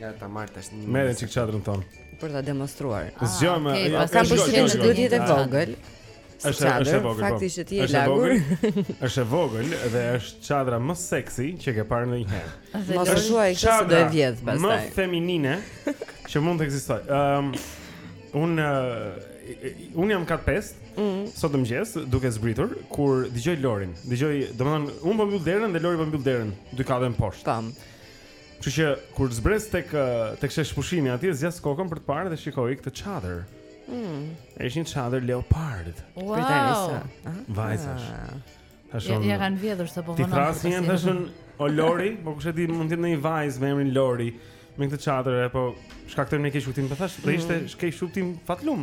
Ja ta marr tash një. Merë çik çadrën ton. Për ta demonstruar. Ah, Zgjojmë. Okej, ja, kam përshtypjen se duhet jetë e vogël. Është është e vogël. Po. Fakti që ti je lagur. Është e vogël dhe është çadra më seksi që ke parë ndonjëherë. Mos e thuaj këtë se do e vjedh pastaj. Më feminine që mund të ekzistojë. Ëm um, un uh, un jam kat 5. Mm. Sot në mëngjes duke zbritur kur dëgjoj Lorin. Dëgjoj, domethënë un po mbyll derën dhe Lori po mbyll derën dy kate poshtë. Tam. Kështu që kur zbres tek tek sheshpushimi atje zgjas kokën për të parë dhe shikoj këtë çadër. Mm. Është një çadër leopard. Wow. Pritaresa. Ah. Vajzash. Thashë unë. Ja, ia kanë vjedhur se po vonon. T'i thërras, thashë unë, o Lori, po kush e di mund të jetë një vajzë me emrin Lori me këtë çadër apo shkaktojmë një keqkuptim, po thashë, do ishte mm. keqkuptim fatlum.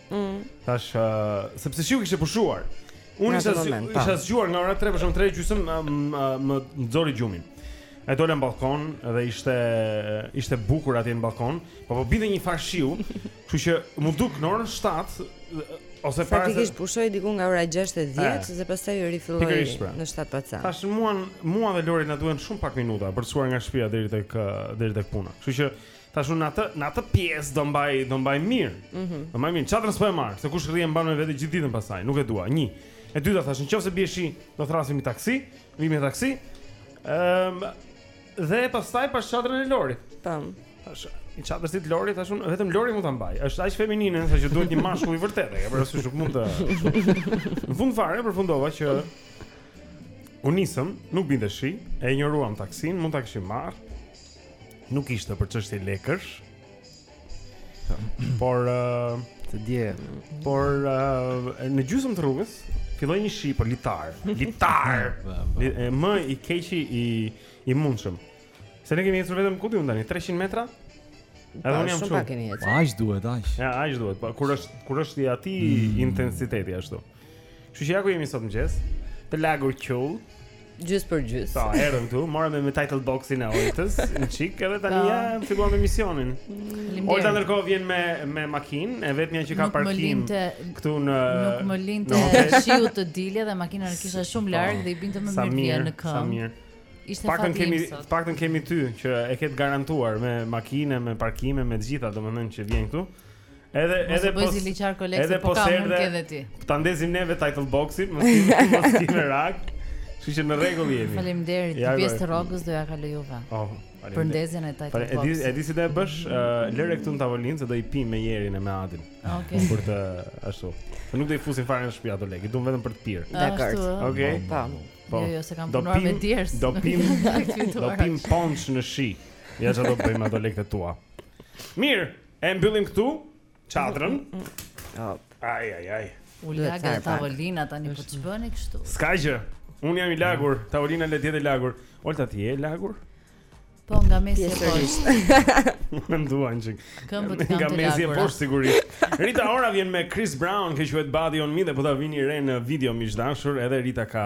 Mm. Tash, uh, sepse shiu kishte pushuar. Unë isha po. isha zgjuar nga ora 3 për shkak të 3 gjysmë më më nxori gjumin. E dola në balkon dhe ishte ishte bukur atje në balkon, po po binte një farë shiu, kështu që m'u duk në orën 7 ose para se kish pushoi diku nga ora 6 e 10 dhe pastaj i rifilloi pra. në 7 pa ca. Tash mua mua dhe Lorit na duhen shumë pak minuta për të shkuar nga shtëpia deri tek deri tek puna. Kështu që Thashë unë atë, në atë pjesë do mbaj, do mbaj mirë. Mhm. Mm do mbaj mirë. Çadër s'po e marr, se kush rri e mban me vete gjithë ditën pastaj, nuk e dua. Një. E dyta thashë, nëse bie shi, do thërrasim një taksi, vijmë me taksi. Ëm um, dhe pastaj pashë çadrën e Lorit. Tam. Tashi çadrës së Lorit, thashë unë vetëm Lori mund ta mbajë. Është aq feminine sa që duhet një mashkull i vërtetë, e ke parasysh nuk mund të. Në fund fare përfundova që u nisëm, nuk binte shi, e injoruam taksin, mund ta kishim marrë. Nuk ishte për çështje lekësh. Por uh, ta dije, por uh, në gjysmë të rrugës filloi një shi por litar. Litar. Më i keqi i i mundshëm. Se ne kemi ecur vetëm ku di unë tani 300 metra? Edhe unë jam qull. Po aq duhet, aq. Ja, aq duhet. Po kur është kur është i atij mm. intensiteti ashtu. Kështu që ja ku jemi sot në mëngjes. Të lagur qull. Gjys për gjys. Po, erdhëm këtu, morëm me title boxin e Oltës, një çik edhe tani po. ja filluam emisionin. Olta ndërkohë vjen me me makinë, e vetmja që ka parkim këtu në Nuk më linte shiu të dilja dhe makina e kisha shumë po. larg dhe i binte më mirë në këmbë. Sa mirë. Ishte fatin kemi sot. paktën kemi ty që e ke garantuar me makinë, me parkime, me të gjitha, domethënë që vjen këtu. Edhe edhe po si liçar koleksion edhe po, po kam unë edhe ti. Ta ndezim neve title boxin, mos ki mos ki merak. Kështu që në rregull jemi. Faleminderit. Ja, pjesë të rrogës do ja kaloj juve. Oh, për ndezjen e title boxit. Edi edi si do e bësh? Uh, lëre këtu në tavolinë se do i pim me jerin e me Adin. Okej. Okay. Për të ashtu. Po nuk do i fusim fare në shtëpi ato lekë, duam vetëm për të pirë. Dakor. Okej. Okay. Po. Po. Jo, jo, se kam punuar me djers. Do pim. do pim ponç në shi. Ja çfarë do bëjmë ato lekët tua. Mirë. E mbyllim këtu çadrën. Ai ai ai. U lagë tavolina tani po ç'bëni kështu? S'ka gjë. Unë jam i lagur, tavolina le të jetë e lagur. Olta ti je e lagur? Po nga mesi e poshtë. Menduan që këmbët kanë të Nga mesi e poshtë sigurisht. Rita Ora vjen me Chris Brown, që quhet Body on Me dhe po ta vini re në video miq të dashur, edhe Rita ka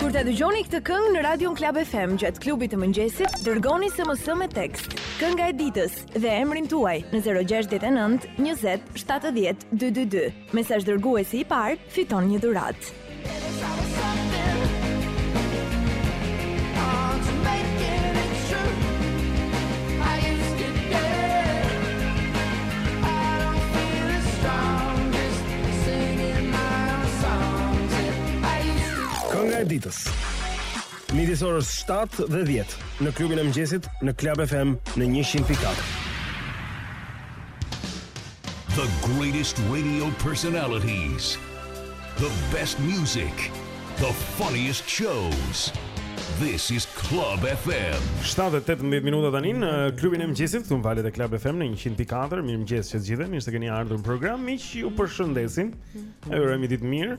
Kur ta dëgjoni këtë këngë në radion Klab FM gjatë klubit të mëngjesit, dërgoni SMS me tekst. Kënga e ditës dhe emrin tuaj në 069 20 70 222. Mesazh dërguesi i parë fiton një dhuratë. Kënga e ditës. Midis orës 7 dhe 10 në klubin e mëngjesit në Club FM në 100.4. The greatest radio personalities The best music The funniest shows This is Club FM. 7:18 minuta tani në klubin e mëngjesit, këtu në valët e Club FM në 100.4. Mirëmëngjes të gjithëve, mirë se keni ardhur në program. Miq, ju përshëndesim. Ju urojmë ditë mirë.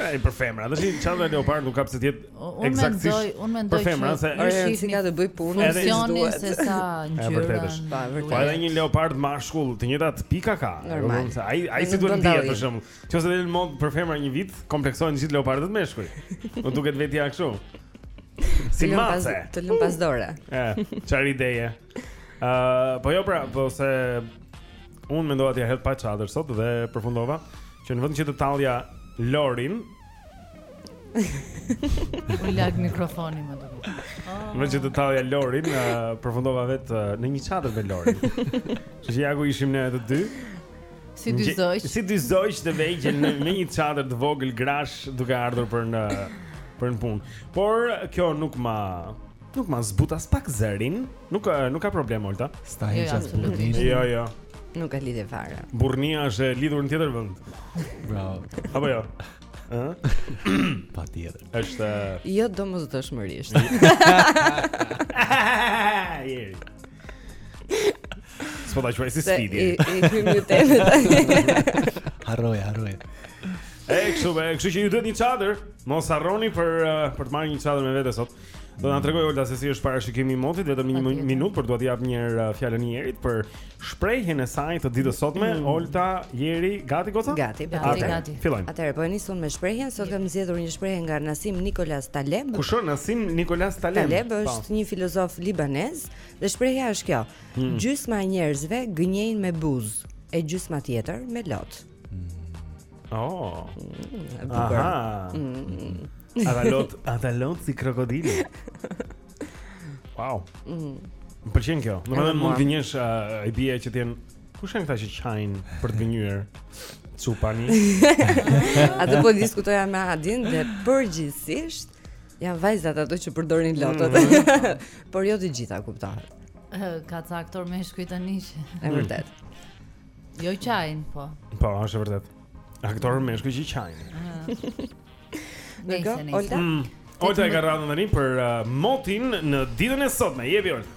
Ai për femra, tash çfarëdo leopard nuk ka pse të jetë ekzaktësisht. Unë mendoj, për femra se ai është si ka të bëj punën e funksionit se sa ngjyra. Po, po edhe një leopard mashkull të njëjtat pika ka. Normal. Ai ai si duhet të ndihet për shemb. Nëse del në modë për femra një vit kompleksohen gjithë leopardët meshkuj. Po duket vetja kështu. Si mace. Të lënë pas dore. Ëh, çfarë ideje? Ëh, uh, po jo pra, po se unë mendova ti hedh pa çadër sot dhe përfundova që në vend që të tallja Lorin U lag mikrofoni më duket. Në vend që të tallja Lorin, uh, përfundova vetë uh, në një çadër me Lorin. Kështu që ja ku ishim ne të dy. Si dy Gje- zoq. Si dy zoq të vegjël në me një çadër të vogël grash duke ardhur për në në punë. Por kjo nuk ma Nuk ma zbut as pak zërin. Nuk eh, nuk ka problem Olta. S'ta Jo, jo, heq as absolutisht. burrninë. Jo, jo. Nuk ka lidhje fare. Burrnia është e lidhur në tjetër vend. Bravo. Apo jo. Ëh? Patjetër. Është eh, Jo domosdoshmërisht. Jeri. S'po ta quaj si Se sfidë. i i hymë një temë tani. Harroje, harroje. E kështu be, kështu që ju duhet një çadër. Mos harroni për eh, për të marrë një çadër me vete sot. Do na tregojë Olta se si është parashikimi i motit, vetëm një minutë për t'ia dhënë një herë uh, fjalën Jerit për shprehjen e saj të ditës së sotme. Mm. Olta, Jeri, gati goca? Gati, gati, gati. Fillojmë. Atëherë po e nis unë me shprehjen, sot kam zgjedhur një shprehje nga Nasim Nikolas Taleb. Kush është Nasim Nikolas Taleb? Taleb po. është një filozof libanez dhe shprehja është kjo: mm. Gjysma e njerëzve gënjejnë me buzë, e gjysma tjetër me lot. Oh. Mm, Aha. Mm. Ata lot, ata lot krokodili. Wow. Mm. Më pëlqen kjo. Më vjen mund të njesh uh, ai bie që tien kush janë këta që qajnë për të gënjyer. Çupani. Atë po diskutoja me Adin dhe përgjithsisht janë vajzat ato që përdorin lotët. Mm. Por jo të gjitha kuptohet. Ka ca aktorë meshkuj tani. Është e vërtetë. Jo qajnë, po. Po, është e vërtetë. Aktorë meshkuj që qajnë. Dëgjo, Olta? Mm. Olta e ka radhën tani për uh, motin në ditën e sotme. Jepi, Olta.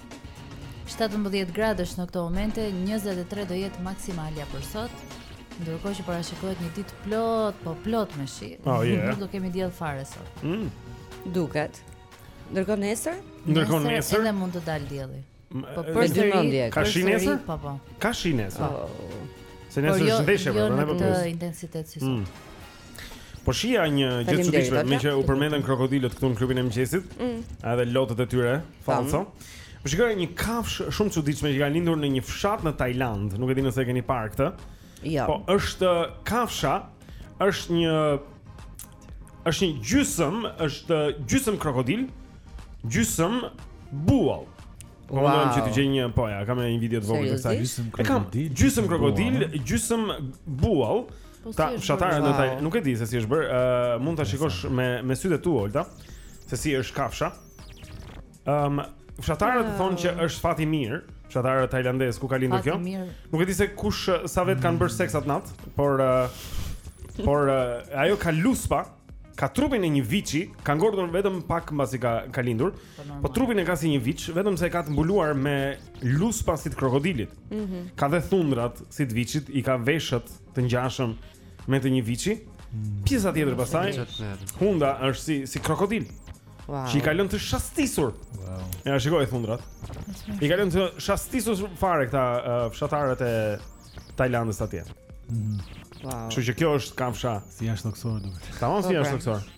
17 gradë në këto momente, 23 do jetë maksimalja për sot. Ndërkohë që parashikohet një ditë plot, po plot me shi. Oh, yeah. Nuk do kemi diell fare sot. Mm. Duket. Ndërkohë nesër? Ndërkohë nesër. Edhe mund të dalë dielli. Po për së rëndje Ka shi nesër? Po, po Ka shi nesër oh. Se nesër jo, është ndeshe jo, jo në këtë intensitet si sot mm. Po shihja një gjë të çuditshme Meqë u përmendën krokodilët këtu në klubin e mëngjesit mm. Edhe lotët e tyre Falso Po shikoj një kafshë shumë të çuditshme Që ka lindur në një fshat në Tajland Nuk e di nëse e keni parë këtë jo. Po është kafsha është një është një gjysëm, është gjysëm krokodil, gjysëm buall. Po wow. mundohem që të gjej një, po ja, kam një video të vogël të kësaj. Gjysëm krokodil, gjysëm krokodil, gjysëm buall. Po këta fshatarët do ta, nuk e di se si është bërë, uh, mund ta shikosh me me sytë e tu, Olta, se si është kafsha. Ëm, um, fshatarët uh, thonë që është fat i mirë, fshatarët tajlandezë ku ka lindur kjo. Nuk e di se kush sa vetë kanë bërë seks atë natë, por uh, por uh, ajo ka luspa, ka trupin e një viçi, ka ngordhur vetëm pak mbasi ka ka lindur. Po, po trupin e ka si një viç, vetëm se e ka të mbuluar me luspa si të krokodilit. Mm -hmm. Ka dhe thundrat si të viçit, i ka veshët të ngjashëm me të një viçi. Mm. Pjesa tjetër pastaj, hunda është si si krokodil. Wow. Që i ka lënë të shastisur. Wow. Ja shikoji thundrat. I ka lënë të shastisur fare këta uh, fshatarët e Tajlandës atje. Mhm. Wow. Kështu që kjo është kafsha si jashtëtokësor duket. Tamam si po, pra. jashtëtokësor.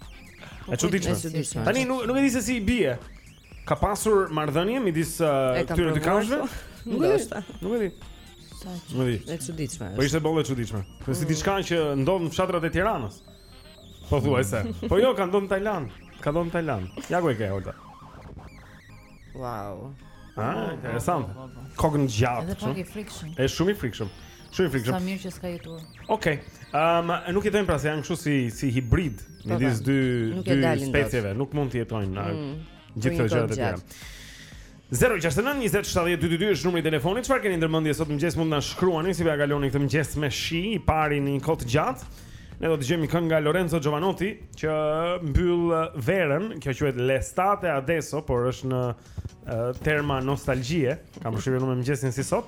E çuditshme. Tani nuk nuk e di se si i bie. Ka pasur marrëdhënie midis uh, këtyre dy kafshëve? Po. Nuk e di. Nuk e di. Nuk e di. Është e çuditshme. Po ishte bollë çuditshme. Po si diçka që ndodh në fshatrat e Tiranës. Pothuajse. Po jo, ka ndodhur në Tajlandë. Ka ndodhur në Tajlandë. Ja ku e ke, Olta. Wow. Ha, interesant. Kokën e gjatë. Edhe pak i frikshëm. Është shumë i frikshëm. Shumë i frikshëm. Sa mirë që s'ka jetuar. Okej. Ehm, nuk jetojnë pra se janë kështu si si hibrid po, po. midis dy dy specieve, nuk mund të jetojnë mm. gjithë këto gjëra të tjera. Zero gjashtë nëntë njëzet shtatëdhjetë dy dy dy është numri i telefonit. Çfarë keni ndër mendje sot mëngjes mund të na shkruani si po ja kaloni këtë mëngjes me shi i pari në një kohë të gjatë. Ne do të dëgjojmë një këngë nga Lorenzo Jovanotti që mbyll verën, kjo quhet L'estate addosso, por është në terma nostalgjie. Kam përshtypjen unë me mëngjesin si sot.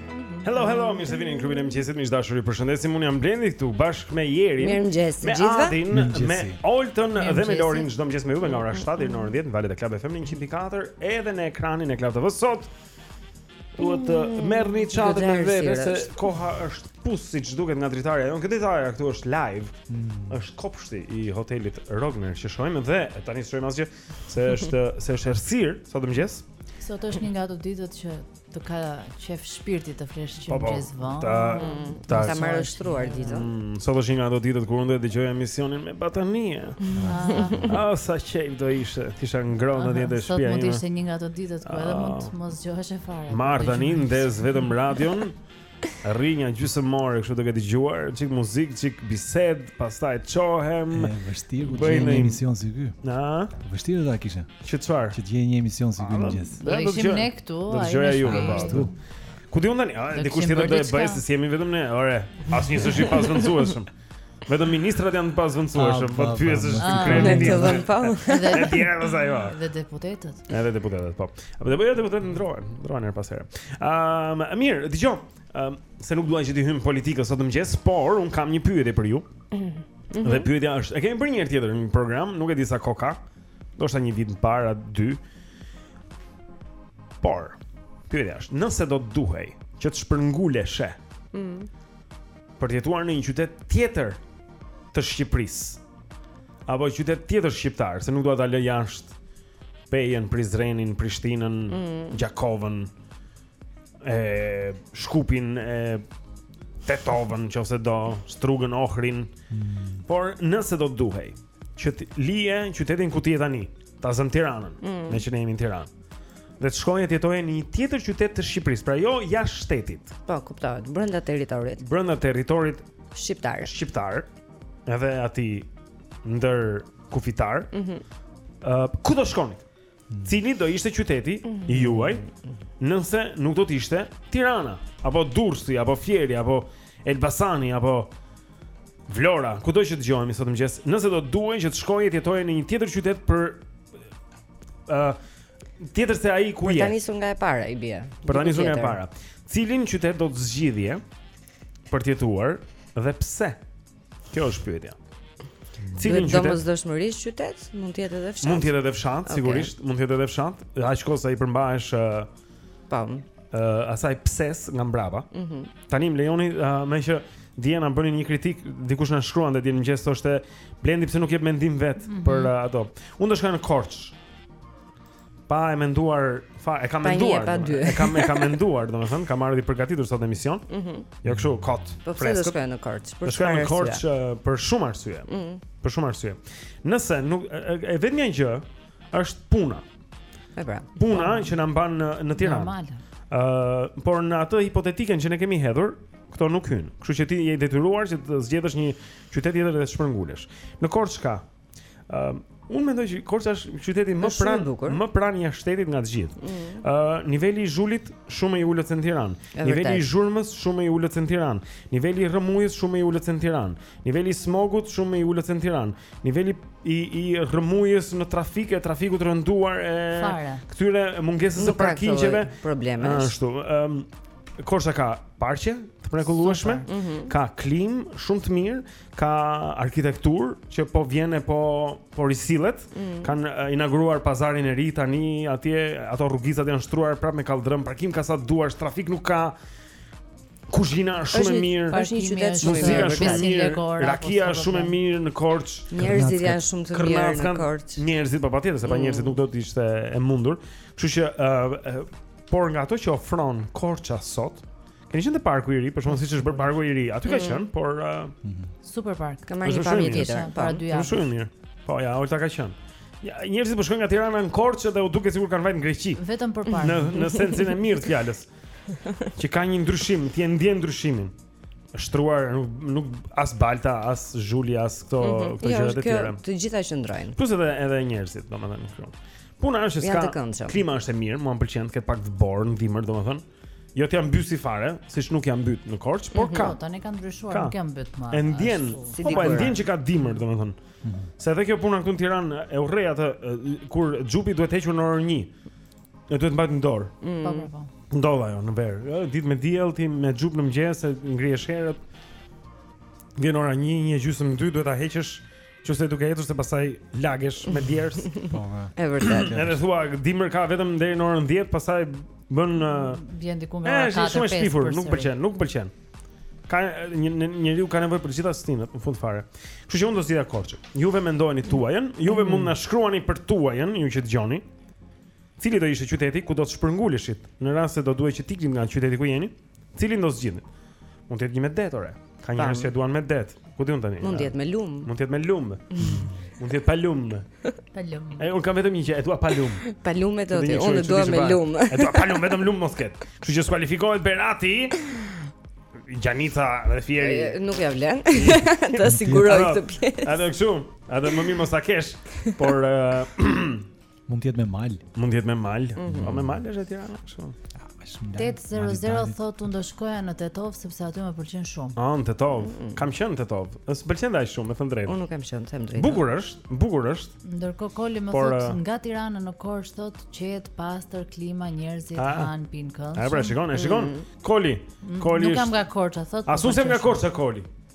Hello, hello, mirë se vini në klubin e mëngjesit, miq të dashur, ju përshëndesim. Unë jam Blendi këtu bashkë me Jerin. Mirëmëngjes të gjithëve. Me Adin, me Oltën dhe me Lorin çdo mëngjes me ju nga ora 7 deri në orën 10 në valët e Club FM 100.4 edhe në ekranin e Club TV sot. Duhet të mm, merrni çadër me vete se koha është pus siç duket nga dritarja. Jo, kjo dritarja këtu është live. Mm. Është kopshti i hotelit Rogner që shohim dhe tani shohim asgjë se është se është errësir sot mëngjes. Sot është një nga ato ditët që Të ka qejf shpirti të flesh që po, po, mëngjes vonë. Ta mm, ta ta marrësh shtruar ditën. Mm, sot është një nga ato ditët kur unë dëgjoja emisionin me batanie. Ah, sa qejf do ishte. Të isha ngrohtë në ditë shtëpi. Sot mund të ishte një nga ato ditët ku edhe mund të ah. mos çoheshe fare. Marr tani ndez vetëm radion. rrinja gjysmore kështu duke dëgjuar çik muzikë, çik bisedë, pastaj çohem. Është vështirë të gjeje një emision si ky. Na, vështirë ta kishe. Që çfarë? Që të gjeje një emision si ky në mëngjes. Do të ishim ne këtu, ai. Do të ishim ne këtu. Ku di unë tani? Dikush tjetër do të bëjë se s'jemi vetëm ne. Ore, asnjë s'është i pazëvendësueshëm. Vetëm ministrat janë të pazëvendësueshëm, ah, po të pyesësh kryeministrin. Vetëm pa. Edhe ti apo sa jo. Edhe deputetët. Edhe deputetët, po. Apo dhe deputetët ndërrohen, ndërrohen herë pas here. Ëm, um, mirë, dëgjo. Ëm, um, se nuk dua që të hyjmë në politikë sot mëngjes, por unë kam një pyetje për ju. Mm -hmm. Dhe pyetja është, e kemi bërë një herë tjetër në program, nuk e di sa kohë ka. Ndoshta një vit më parë, dy. Por, pyetja është, nëse do të duhej që të shpërnguleshe. Mm. për të jetuar në një qytet tjetër të Shqipërisë. Apo qytet tjetër shqiptar, se nuk dua ta lë jashtë Pejën, Prizrenin, Prishtinën, mm. Gjakovën, e Shkupin, e Tetovën, nëse do, Strugën, Ohrin. Mm. Por nëse do të duhej që të lije qytetin ku ti je tani, Ta zëmë Tiranën, mm. meqë ne jemi në Tiranë. Dhe të shkoje të jetoje në një tjetër qytet të Shqipërisë, pra jo jashtë shtetit. Po, kuptohet, brënda territorit. Brënda territorit shqiptar. Shqiptar, edhe atij ndërkufitar. Mm -hmm. uh, ku do shkoni? Cili do ishte qyteti mm -hmm. i juaj nëse nuk do të ishte Tirana, apo Durrësi, apo Fieri, apo Elbasani, apo Vlora, kudo që dëgjohemi sot mëngjes, nëse do duhej që të shkoje të jetoje në një tjetër qytet për ë uh, tjetër se ai ku je. Për ta nisur nga e para i bie. Për ta nisur nga e para. Cilin qytet do të zgjidhje për të jetuar dhe pse? Kjo është pyetja. Cilin qytet? Domosdoshmërisht qytet, mund të jetë edhe fshat. Mund të jetë edhe fshat, okay. sigurisht, mund të jetë edhe fshat. Aq kohë sa i përmbahesh uh, Po. Uh, asaj pjesës nga mbrapa. Mm -hmm. Tani më lejoni uh, meqë dje na bënin një kritikë, dikush na shkruante dje në mëngjes thoshte Blendi pse nuk jep mendim vetë mm -hmm. për uh, ato. Unë do shkoja në Korçë pa e menduar, fa, e kam menduar. Pa një, pa e kam e kam menduar, domethënë, kam ardhur i përgatitur sot në emision. Mhm. Mm jo kështu kot. Po pse do shkoja në Korçë? Do shkoja në Korçë për shumë arsye. Mhm. Mm për shumë arsye. Nëse nuk e, e vetmja gjë është puna. Epra. Puna që na mban në, në Tiranë. Normal. Ëh, uh, por në atë hipotetiken që ne kemi hedhur, kjo nuk hyn. Kështu që ti je i detyruar që të zgjedhësh një qytet tjetër dhe të shpërngulesh. Në Korçë ka, ëh, uh, unë mendoj që Korça është qyteti më pranë, më pranë një shteti nga të gjithë. Mm. Ëh, mm. uh, niveli i zhulit shumë i ulët se në Tiranë. Niveli i zhurmës shumë i ulët se në Tiranë. Niveli i rrëmujës shumë i ulët se në Tiranë. Niveli i smogut shumë i ulët se në Tiranë. niveli i i rrëmujës në trafik e trafikut të rënduar e Fare. këtyre mungesës së parkingjeve probleme ashtu ë um, Korça ka parqe të mrekullueshme, mm -hmm. ka klimë shumë të mirë, ka arkitekturë që po vjen e po po risillet. Mm -hmm. Kan inauguruar pazarin e ri tani, atje ato rrugicat janë shtruar prapë me kalldrëm, parkim ka sa të duash, trafik nuk ka. Kuzhina është shumë e mirë. Është një qytet shumë i mirë, shumë i mirë. Rakia është shumë e mirë në Korçë. Njerëzit janë shumë të mirë në Korçë. Njerëzit po patjetër, sepse pa mm. njerëzit nuk do të ishte e mundur. Kështu që ë por nga ato që ofron Korça sot, keni qenë te parku i ri, për shembull siç është bërë parku i ri. Aty ka mm. qenë, por mhm. super park. Ka marrë një pamje tjetër para dy javë. Shumë mirë. Po ja, ulta ka qenë. Ja, njerëzit po shkojnë nga Tirana në Korçë dhe u duket sikur kanë vajt në Greqi. Vetëm për park. Në në sensin e mirë të fjalës. Që ka një ndryshim, ti e ndjen ndryshimin. Është shtruar nuk, nuk as balta, as zhuli, as këto mm -hmm. këto jo, gjëra të tjera. Të gjitha qëndrojnë. Plus edhe edhe njerëzit, domethënë këtu. Puna është se ka klima është e mirë, mua më pëlqen të ketë pak dëborë në dimër, domethënë. Jo të ja mbysi fare, siç na ka mbyt në Korçë, por mhm. ka. Po tani kanë ndryshuar, nuk jam mbyt më. E ndjen, si po, po e ndjen që ka dimër, domethënë. Mhm. Se edhe kjo puna këtu në Tiranë e urrej atë kur xhupi duhet të hequr në orën 1. E duhet mbajt në dorë. Mm. Po, po, po. Ndodh ajo në verë. Ditë me diell ti me xhup në mëngjes e ngrihesh herët. Vjen ora 1, 1 gjysmë 2 duhet ta heqësh. Qoftë duke ecur se pastaj lagesh me djersë. Po. Është vërtet. Edhe thua dimër ka vetëm deri në orën 10, pastaj bën vjen diku nga ora 4. Është shumë e shpifur, nuk pëlqen, nuk pëlqen. Ka një njeriu ka nevojë për të gjitha stinët në fund fare. Kështu që unë do zgjidhja Korçë. Juve mendoni tuajën, juve mm. mund na shkruani për tuajën, ju që dëgjoni. Cili do ishte qyteti ku do të shpërnguleshit në rast se do duhej që t'ikni nga qyteti ku jeni? Cilin do zgjidhni? Mund të jetë një me det ore. Ka njerëz që duan me det. Ku di un tani? Mund të jetë me lum. Mund të jetë me lum. Mund të jetë pa lum. Pa lum. Ai un kam vetëm një gjë e dua pa lum. Pa lum e do ti. Un e dua me lum. E dua pa lum, vetëm lum mos ketë. Kështu që skualifikohet Berati. Gjanica dhe Fieri. Nuk ja vlen. Të siguroj këtë pjesë. Atë kështu. Edhe më mirë mos ta kesh, por mund të jetë me mal. Mund të jetë me mal. Mhm. Po me mal është dhe Tirana kështu. 800 thotë unë do shkoja në Tetovë sepse aty më pëlqen shumë. Ah, në Tetovë. Mhm. Kam qenë në Tetovë. S'më pëlqen dhe aq shumë, me thënë drejt. Unë nuk kam qenë, them drejt. Bukur është, bukur është. Ndërkohë Koli më thotë eh, nga Tirana në Korçë thotë qetë, pastër, klima, njerëzit ah. kanë pin kënd. Ai pra shikon, e shikon. Mhm. Koli. Koli. Nuk jam nga Korça, thotë. As un s'jam nga Korça Koli.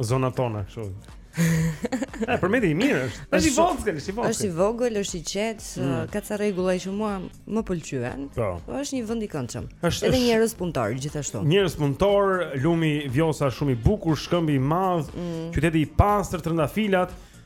Zonat tona kështu. Ë Përmeti i mirë është. Është i vogël, është i vogël. Është i vogël, është i qetë, mm. ka ca rregulla që mua më pëlqyen. Po. po është një vend i këndshëm. Edhe njerëz punëtorë gjithashtu. Njerëz punëtorë, lumi Vjosa shumë i bukur, shkëmbi i madh, mm. qyteti i pastër, trëndafilat.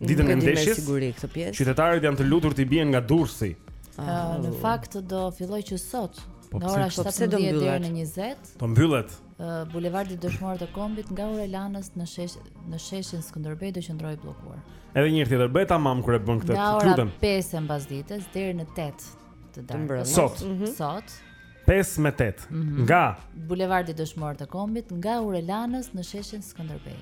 Ditën e ndeshjes. Qytetarët janë të lutur t'i bien nga Durrësi. Ah, në fakt do fillojë që sot. Po nga ora 17 po deri në 20. Po mbyllet. Uh, Bulevardi Dëshmorët e Kombit nga Ura e Lanës në shesh në sheshin Skënderbej do qëndrojë bllokuar. Edhe një herë tjetër bëhet tamam kur e bën këtë. Nga ora 5 e mbasdites deri në 8 të darkës. Sot. Mm -hmm. Sot. 5 me 8 mm -hmm. nga Bulevardi Dëshmorët e Kombit nga Ura e Lanës në sheshin Skënderbej.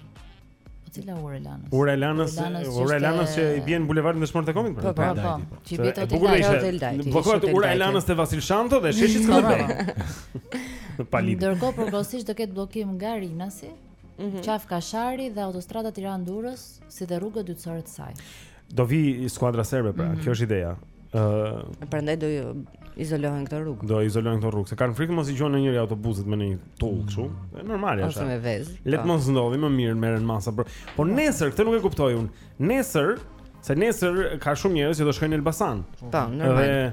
Po cila Ura e Lanës? Ura e Lanës, Ura e Lanës që i bjen bulevardi Dëshmorët e Kombit. Po, po, po. Që i bie aty në hotel Dajti. Po ka ura e Lanës te Vasil Shanto dhe sheshi Skënderbej. Në Palit. Ndërkohë përkohësisht do ketë bllokim nga Rinasi, mhm. Qafë Kashari dhe autostrada Tiranë-Durrës, si dhe rrugët dytësore të saj. Do vi skuadra serbe pra, mm -hmm. kjo është ideja. Ëh, uh, prandaj do izolohen këto rrugë. Do izolohen këto rrugë, se kanë frikë mos i gjun njëri autobusit me një tull kështu. Është normale është. Ose me vezë. Le të po. mos ndodhë më mirë merren masa. Por po nesër këtë nuk e kuptoj unë. Nesër, se nesër ka shumë njerëz që do shkojnë në Elbasan. Po, normal. Dhe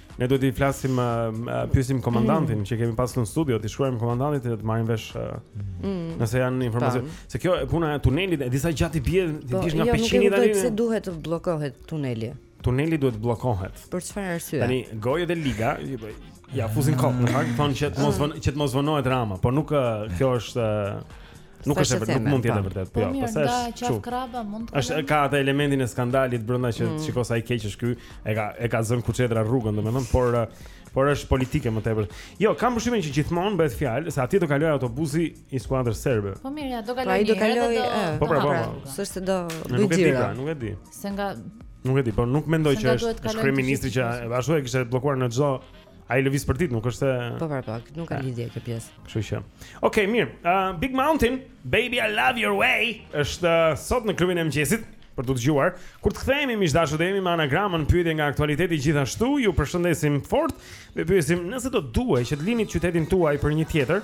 Ne do t'i flasim, uh, pyesim komandantin mm. që kemi pasur në studio, t'i shkruajmë komandantit të marrim vesh uh, mm. nëse janë informacion. Pa. Se kjo puna e tunelit, e di sa gjatë i bie, ti po, di nga jo, Peqini tani. Po, nuk e kuptoj pse duhet të bllokohet tuneli. Tuneli duhet të bllokohet. Për çfarë arsye? Tani gojët e liga, ja fusin kot, në fakt thonë që të mos ah. vonë, që të mos vonohet Rama, por nuk uh, kjo është uh, Nuk është e vërtetë, nuk mund të jetë e po. vërtetë. Po, jo, po sa është Qafë Krraba mund të. Është ka atë elementin e skandalit brenda që mm. shiko sa i keq është ky, e ka e ka zënë kuçedra rrugën, domethënë, por por është politike më tepër. Jo, kam përshtypjen që gjithmonë bëhet fjalë se aty do kalojë autobusi i skuadrës serbe. Po mirë, ja do kalojë. Po ai do kalojë. Po pra, po. po. S'është do bëjë xhira. Pra, nuk e di. Se nga Nuk e di, por nuk mendoj që është kryeministri që ashtu e kishte bllokuar në çdo Ai lëviz për ditë, nuk është se Po pra, po, nuk ka lidhje kjo pjesë. Kështu që. Okej, okay, mirë. Uh, Big Mountain, Baby I Love Your Way është uh, sot në klubin e mëngjesit për t'u dëgjuar. Kur të kthehemi miq të dashur, do jemi me anagramën pyetje nga aktualiteti gjithashtu. Ju përshëndesim fort. Dhe pyesim nëse do duhej që të linit qytetin tuaj për një tjetër.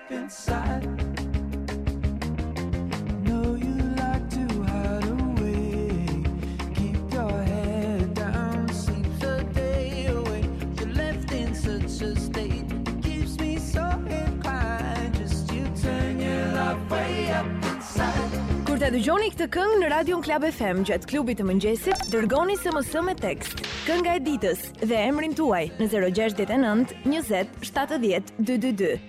Kur ta dëgjoni këtë këngë në radion Club FM gjatë klubit të mëngjesit, dërgoni SMS me tekst Kënga e ditës dhe emrin tuaj në 069 20 70 222.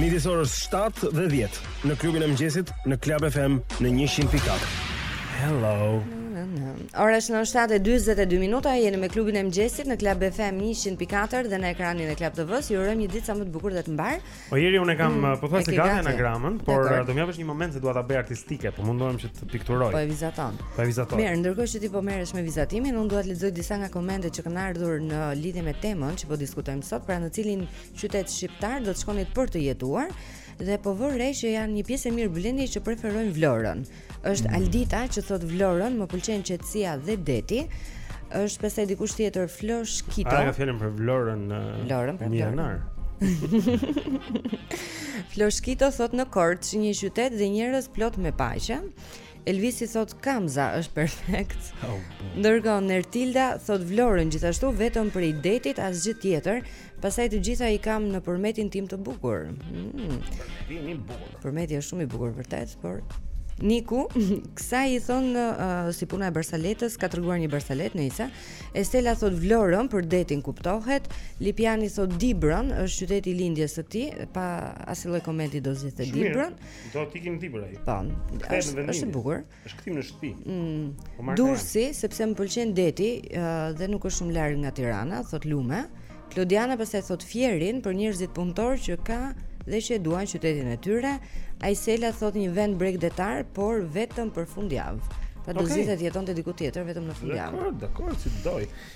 Midis orës 7 dhe 10 në klubin e mëngjesit në Club FM në 100.4. Hello. Ora është në 7:42 minuta, jeni me klubin e mëngjesit në Club FM 100.4 dhe në ekranin e Club TV-s. Ju urojmë një ditë sa më të bukur dhe të mbarë. Po Jeri unë kam mm, pothuajse gati anagramën, por do më japësh një moment se dua ta bëj artistike, po mundohem që të pikturoj. Po e vizaton. Po e vizaton. Mirë, ndërkohë që ti po merresh me vizatimin, unë dua të lexoj disa nga komentet që kanë ardhur në lidhje me temën që po diskutojmë sot, pra në cilin qytet shqiptar do të shkonit për të jetuar dhe po vë re që janë një pjesë e mirë Blendi që preferojnë Vlorën. Është mm. Aldita që thot Vlorën, më pëlqen qetësia dhe deti. Është pse dikush tjetër Flosh Kito. Ai ka fjalën për Vlorën në Vlorën për Vlorën. Flosh Kito thot në Korçë, një qytet dhe njerëz plot me paqe. Elvisi thot Kamza është perfekt. Oh, Ndërkohë Nertilda thot Vlorën gjithashtu vetëm prej detit asgjë tjetër. Pastaj të gjitha i kam në Përmetin tim të bukur. Mm. Përmeti i bukur. Përmeti është shumë i bukur vërtet, por Niku, si i thonë uh, si puna e barsaletës, ka treguar një barsaletë në Insta. Estela thotë Vlorën për detin kuptohet. Lipjani thotë Dibrën, është qyteti i lindjes së tij, pa asnjë lloj komenti do zgjidhte Dibrën. Do të ikim Dibra ai. Po. Është e bukur. Është kthim në shtëpi. Mm. Po Durrësi, sepse më pëlqen deti uh, dhe nuk është shumë larg nga Tirana, thotë Lume. Klodiana pastaj thotë Fierin për njerëzit punëtorë që ka dhe që e duan qytetin e tyre. Aisela thotë një vend bregdetar, por vetëm për fundjavë. Pra okay. do zgjidhte të jetonte diku tjetër vetëm në fundjavë. Dakord, dakord, si të dojë.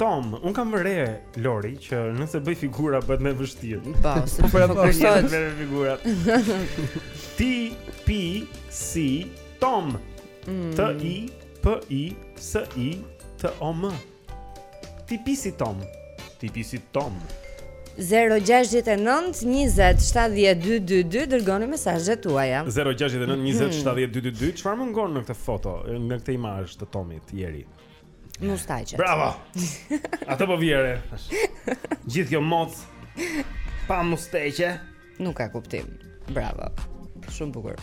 Tom, unë kam vënë re Lori që nëse bëj figura bëhet më vështirë. Po, se po pra po bëhet me figura. Tipi si Tom. Mm. T I P I S I T O M. Tipi si Tom. Tipi si Tom. 069 20 70 222 Dërgoni mesazhet tuaja 069 20 70 222 Çfarë mungon në këtë foto Në këtë imazh të Tomit, Jeri Mustaqet. Bravo. Ato po vë re. Gjithë kjo mace pa mustaqe nuk ka kuptim. Bravo. Shumë bukur.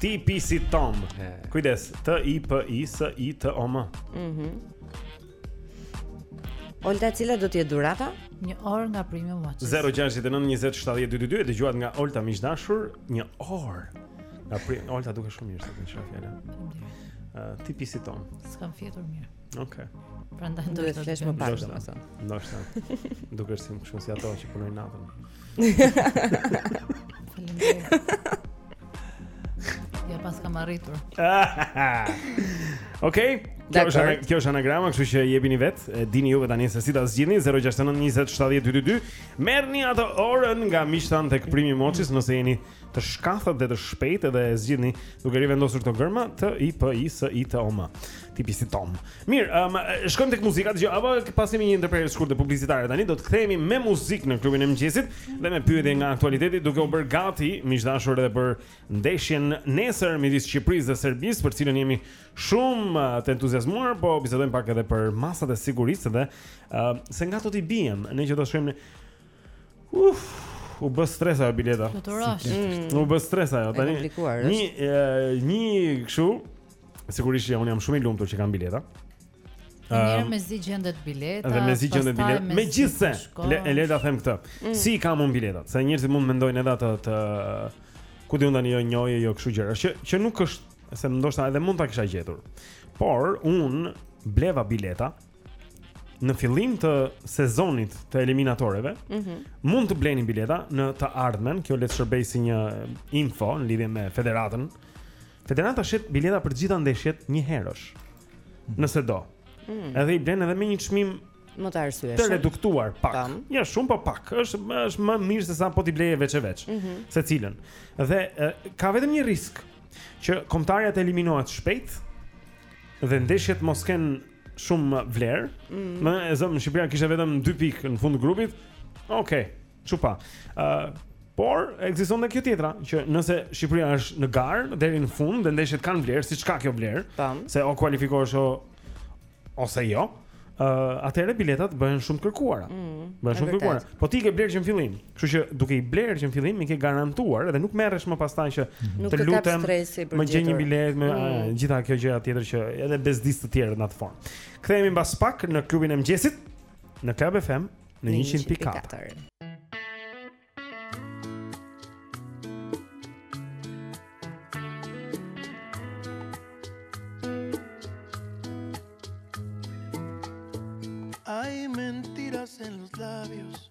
Tipi si Tom. Kujdes, T I P I S I T O M. Mhm. Mm Olta cila do të jetë dhurata? Një orë nga Primi Watches. 069 20 70 222 e dëgjuat nga Olta miq të dashur, një orë. Nga Primi, Olta duket shumë mirë sot meqë ra fjala. Ëh, tipi si Tom. S'kam fjetur mirë. Okej. Okay. Prandaj do të flesh më pak domethënë. Ndoshta. Dukesh si kështu si ato që punojnë natën. Faleminderit. Ja paskam arritur. Okej. Okay. Kjo është ana, kjo është anagrama, kështu që jepini vetë. E dini juve tani se si ta zgjidhni 069 20 70 222. Merrni atë orën nga miqtë tanë tek Primi Watches nëse jeni të shkathët dhe të shpejtë dhe e zgjidhni duke rivendosur këto gërma T I P I S I T O M. Tipi si Tom. Mirë, um, shkojmë tek muzika, dëgjoj, apo pasi një ndërprerje të shkurtër publicitare tani do të kthehemi me muzikë në klubin e mëngjesit dhe me pyetje nga aktualiteti duke u bërë gati miq të dashur edhe për ndeshjen nesër midis Shqipërisë dhe Serbisë për të cilën jemi shumë të entuziazmuar, po bisedojmë pak edhe për masat e sigurisë dhe uh, se nga do t'i biem, ne që do shkojmë Uf, u bë stres ajo bileta. Natyrisht. Mm. U bë stres ajo tani. Është komplikuar. Një e, një kështu sigurisht që unë jam shumë i lumtur që kam bileta. Mirë Ëm, mezi gjendet bileta. Dhe mezi gjen, pastaj biletë. mezi Megjithëse, të shkosh. le, e le ta them këtë. Mm. Si i kam unë biletat? Se njerëzit mund të mendojnë edhe atë të ku di unë tani jo njohje, jo kështu gjëra, që që nuk është se ndoshta edhe mund ta kisha gjetur. Por unë bleva bileta në fillim të sezonit të eliminatoreve, mm -hmm. mund të bleni bileta në të ardhmen, kjo le të shërbej si një info në lidhje me federatën. Federata shet bileta për gjitha ndeshjet një herësh. Mhm. Nëse do. Mm -hmm. Edhe i blen edhe me një çmim më të arsyeshëm. Të reduktuar pak. Tam. Ja shumë po pak. Është është më mirë sesa po t'i bleje veç e veç. Mm -hmm. Secilën. Dhe e, ka vetëm një risk që kombëtarja të eliminohet shpejt dhe ndeshjet mos kenë shumë vlerë. Mm. Ma e zëmë Shqipëria kishte vetëm 2 pikë në fund të grupit. Okej. Okay, Çupa. Ë uh, Por ekziston edhe kjo tjetra që nëse Shqipëria është në garë deri në fund dhe ndeshjet kanë vlerë, siç ka kjo vlerë, Tam. se o kualifikohesh o ose jo, ë uh, atëherë biletat bëhen shumë të kërkuara. Mm, bëhen shumë të kërkuara. Po ti i ke blerë që në fillim. Kështu që duke i blerë që në fillim i ke garantuar dhe nuk merresh më pastaj që mhm. mm të lutem më gjej një biletë me mm. gjitha kjo gjëja tjetër që edhe bezdis të tjerët në atë formë. Kthehemi mbas pak në klubin e mëngjesit në Club FM në 100.4. Hay mentiras en los labios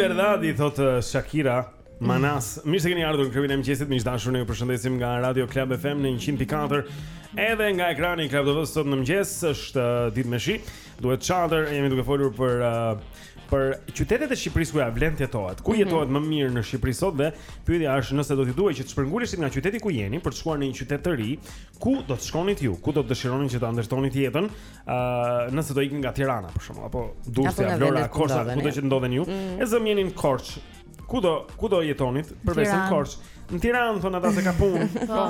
Verdad i thot uh, Shakira Maná. Mm. Mirë se keni ardhur në klubin e mëngjesit. Miq të dashur, ne ju përshëndesim nga Radio Club FM në 100.4. Edhe nga ekrani i Club TV sot në mëngjes është uh, ditë me shi. Duhet çadër, jemi duke folur për uh, për qytetet e Shqipërisë ku ia vlen të jetohet. Ku mhm. jetohet më mirë në Shqipëri sot dhe pyetja është nëse do t'ju duhej që të shpërnguleshit nga qyteti ku jeni për të shkuar në një qytet të ri, ku do të shkonit ju? Ku do të dëshironit që ta ndërtonit jetën? Ë, uh, nëse do ikni nga Tirana për shembull apo Durrësi, Vlora, Korça, kudo të ndodheni ju? Mm. E zëmë jeni në Korçë. Ku do ku do jetonit? Përveç në Korçë. Në Tiranë thonë ata se ka punë. Po.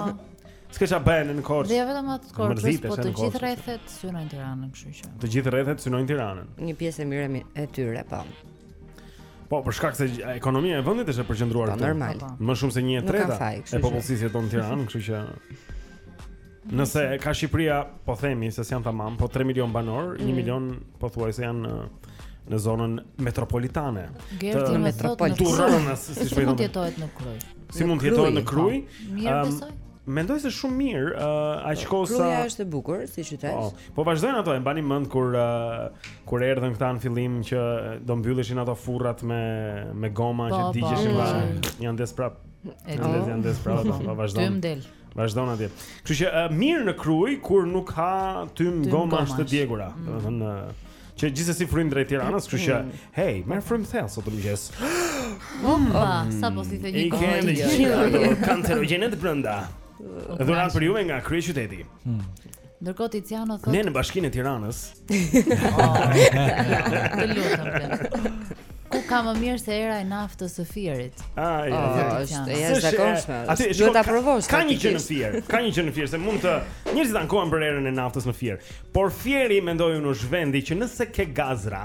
S'ke ça bën në Korçë. Dhe jo vetëm ata të Korçës, po të gjithë rrethet synojnë Tiranën, kështu që. Të gjithë rrethet synojnë Tiranën. Një pjesë e mirë e tyre, po. Po, për shkak se ekonomia e vendit është e përqendruar këtu. Po, normal. Po, po. Më shumë se 1/3 e popullsisë jeton në Tiranë, kështu që Nëse ka Shqipëria, po themi se s'janë tamam, po 3 milion banorë, 1 mm. milion pothuajse janë në zonën metropolitane. Gerti metropolitane të Tiranës, siç po thonë. Nuk jetohet në Krujë. Si mund të jetohet në Krujë? Po. Mirë um, besoj. Mendoj se shumë mirë, uh, aq kohë sa Kruja është e bukur si qytet. Po, po vazhdojnë ato, e mbani mend kur uh, kur erdhën këta në fillim që do mbylleshin ato furrat me me goma po, që digjeshin po, mm. janë ndez prap. E di, janë ndez prap, po vazhdon. Ty Vazhdon atje. Kështu që uh, mirë në Krujë kur nuk ka tym gomash të djegura, mm. domethënë uh, që gjithsesi fryjnë drejt Tiranës, kështu që mm. hey, merr frymë thellë sot në mëngjes. Opa, mm. sa po si të një kohë. Ikën gjithë kancerogjenet brenda. Dhuratë për juve nga kryeqyteti. Mm. Ndërkohë Tiziano thotë Ne në bashkinë e Tiranës. Të lutem. Ku ka më mirë se era e naftës së Fierit? Ah, ja, ja. Është e jashtëzakonshme. Aty duhet ta provosh. Ka një gjë në Fier. Ka një gjë në Fier se mund të, njerëzit ankohen për erën e naftës në Fier. Por Fieri mendoj unë është vendi që nëse ke gazra,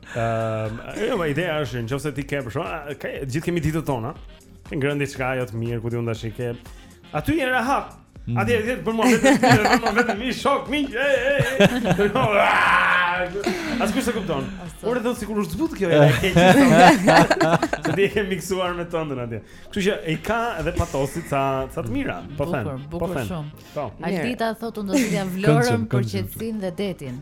Ehm, uh, jo, ideja është nëse ti ke për shkak, të gjithë kemi ditët tona. Ke ngrënë diçka jo të mirë, ku ti mund ta shikë. Aty je rehat. Mm. Aty je për mua vetëm, për mua vetëm mi shok mi. Askush s'e kupton. Por edhe sikur u zbut kjo e ke gjithë. Se ti e ke miksuar me tëndën atje. Kështu që i ka edhe Patosi ca ca të mira, po them. Po them. Po. Aldita thotë unë votoj Vlorën për qetësinë dhe detin.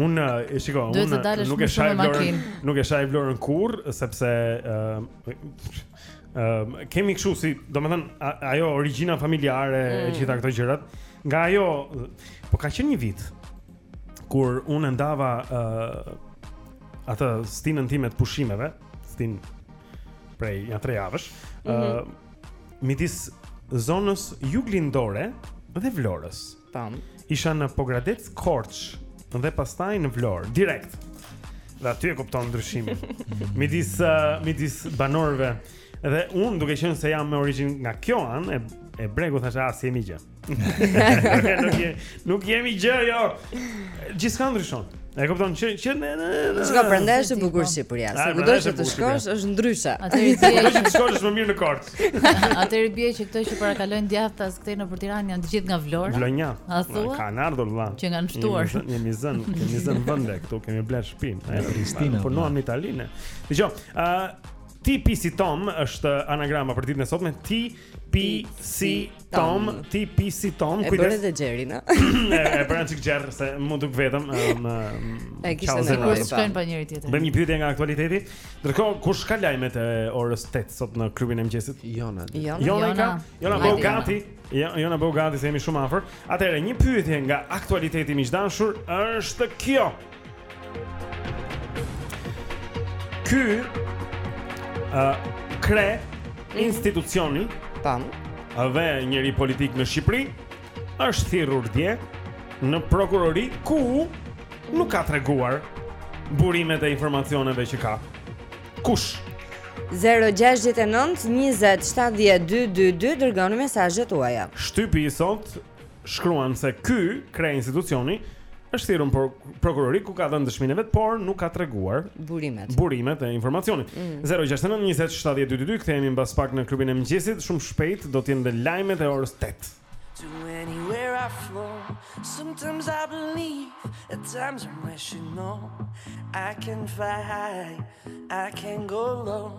Unë, shiko, unë nuk e shaj Vlorën, nuk e shaj Vlorën kurrë, sepse uh, uh, kemi kështu si, domethënë, ajo origjina familjare mm. e gjitha këto gjërat, nga ajo, po ka qenë një vit, kur unë e ndava uh, atë stinën time të pushimeve, stinë prej nja tre javësh, mm -hmm. uh, midis zonës juglindore dhe Vlorës. Tam. Isha në Pogradec, Korçë dhe pastaj në Vlorë, direkt. Dhe aty e kupton ndryshimin. midis uh, midis banorëve. Dhe unë duke qenë se jam me origjinë nga kjo anë e, e bregut thashë a s'jemi gjë. nuk, je, nuk jemi gjë jo. Gjithçka ndryshon. E kupton që që ne ne. Çka prandaj është e bukur Shqipëria. Se kudo që të shkosh është ndryshe. Atëherë thjesht. Kudo që të shkosh është më mirë në Korçë. Atëherë i bie që këto që parakalojnë djathtas këtej nëpër Tiranë janë të gjithë nga Vlora. Vlonjatë. A thua? Kanë ardhur valla. Që kanë shtuar. Kemi zënë, kemi zënë vende këtu kemi blerë shpinë. Ai Kristina. Punuam në Itali ne. Dëgjo. Ë TPC Tom është anagrama për ditën e sotme. TPC Tom, TPC Tom, kujdes. E bëre dhe Xherin, a? E bëra çik Xher se m'u duk vetëm në E kishte ne ku shkojmë pa njëri tjetrin. Bëjmë një pyetje nga aktualiteti. Ndërkohë, kush ka lajmet e orës 8 sot në klubin e mëngjesit? Jona. Jona, Jona. Jona bëhu gati. Jona bëhu gati se jemi shumë afër. Atëherë, një pyetje nga aktualiteti miq të dashur është kjo. Ky ë uh, kre mhm. institucioni dhe njeri politik në Shqipëri është thirrur dje në prokurori ku nuk ka treguar burimet e informacioneve që ka. Kush 069 20 70 222 dërgoni mesazhet tuaja. Shtypi i sot shkruan se ky kreu institucioni është thirrur në prokurori ku ka dhënë dëshminë e vet, por nuk ka treguar burimet. Burimet e informacionit. Mm. 069 20 70 222 kthehemi mbas pak në klubin e mëngjesit, shumë shpejt do të jenë dhe lajmet e orës 8. To anywhere I flow Sometimes I believe At times I'm rational I can fly high I can go low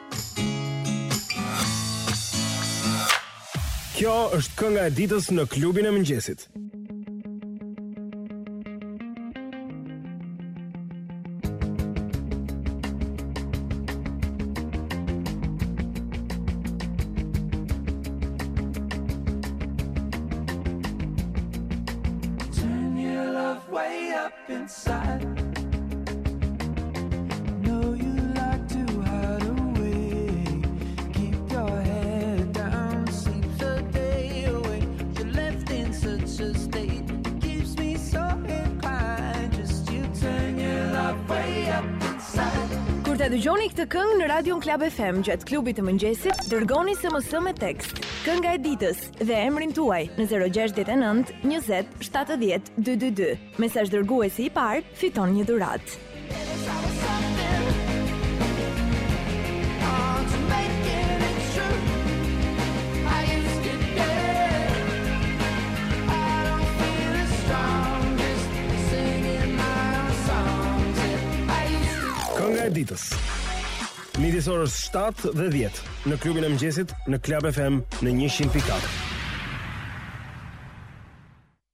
Kjo është kënga e ditës në klubin e mëngjesit. Kur ta dëgjoni këtë këngë në Radion Klab FM gjatë klubit të mëngjesit, dërgoni SMS me tekst Kënga e ditës dhe emrin tuaj në 069 20 70 222. Mesazh dërguesi i parë fiton një dhuratë. Kënga e ditës. Midis orës 7 dhe 10 në klubin e mëngjesit në Club FM në 100.4.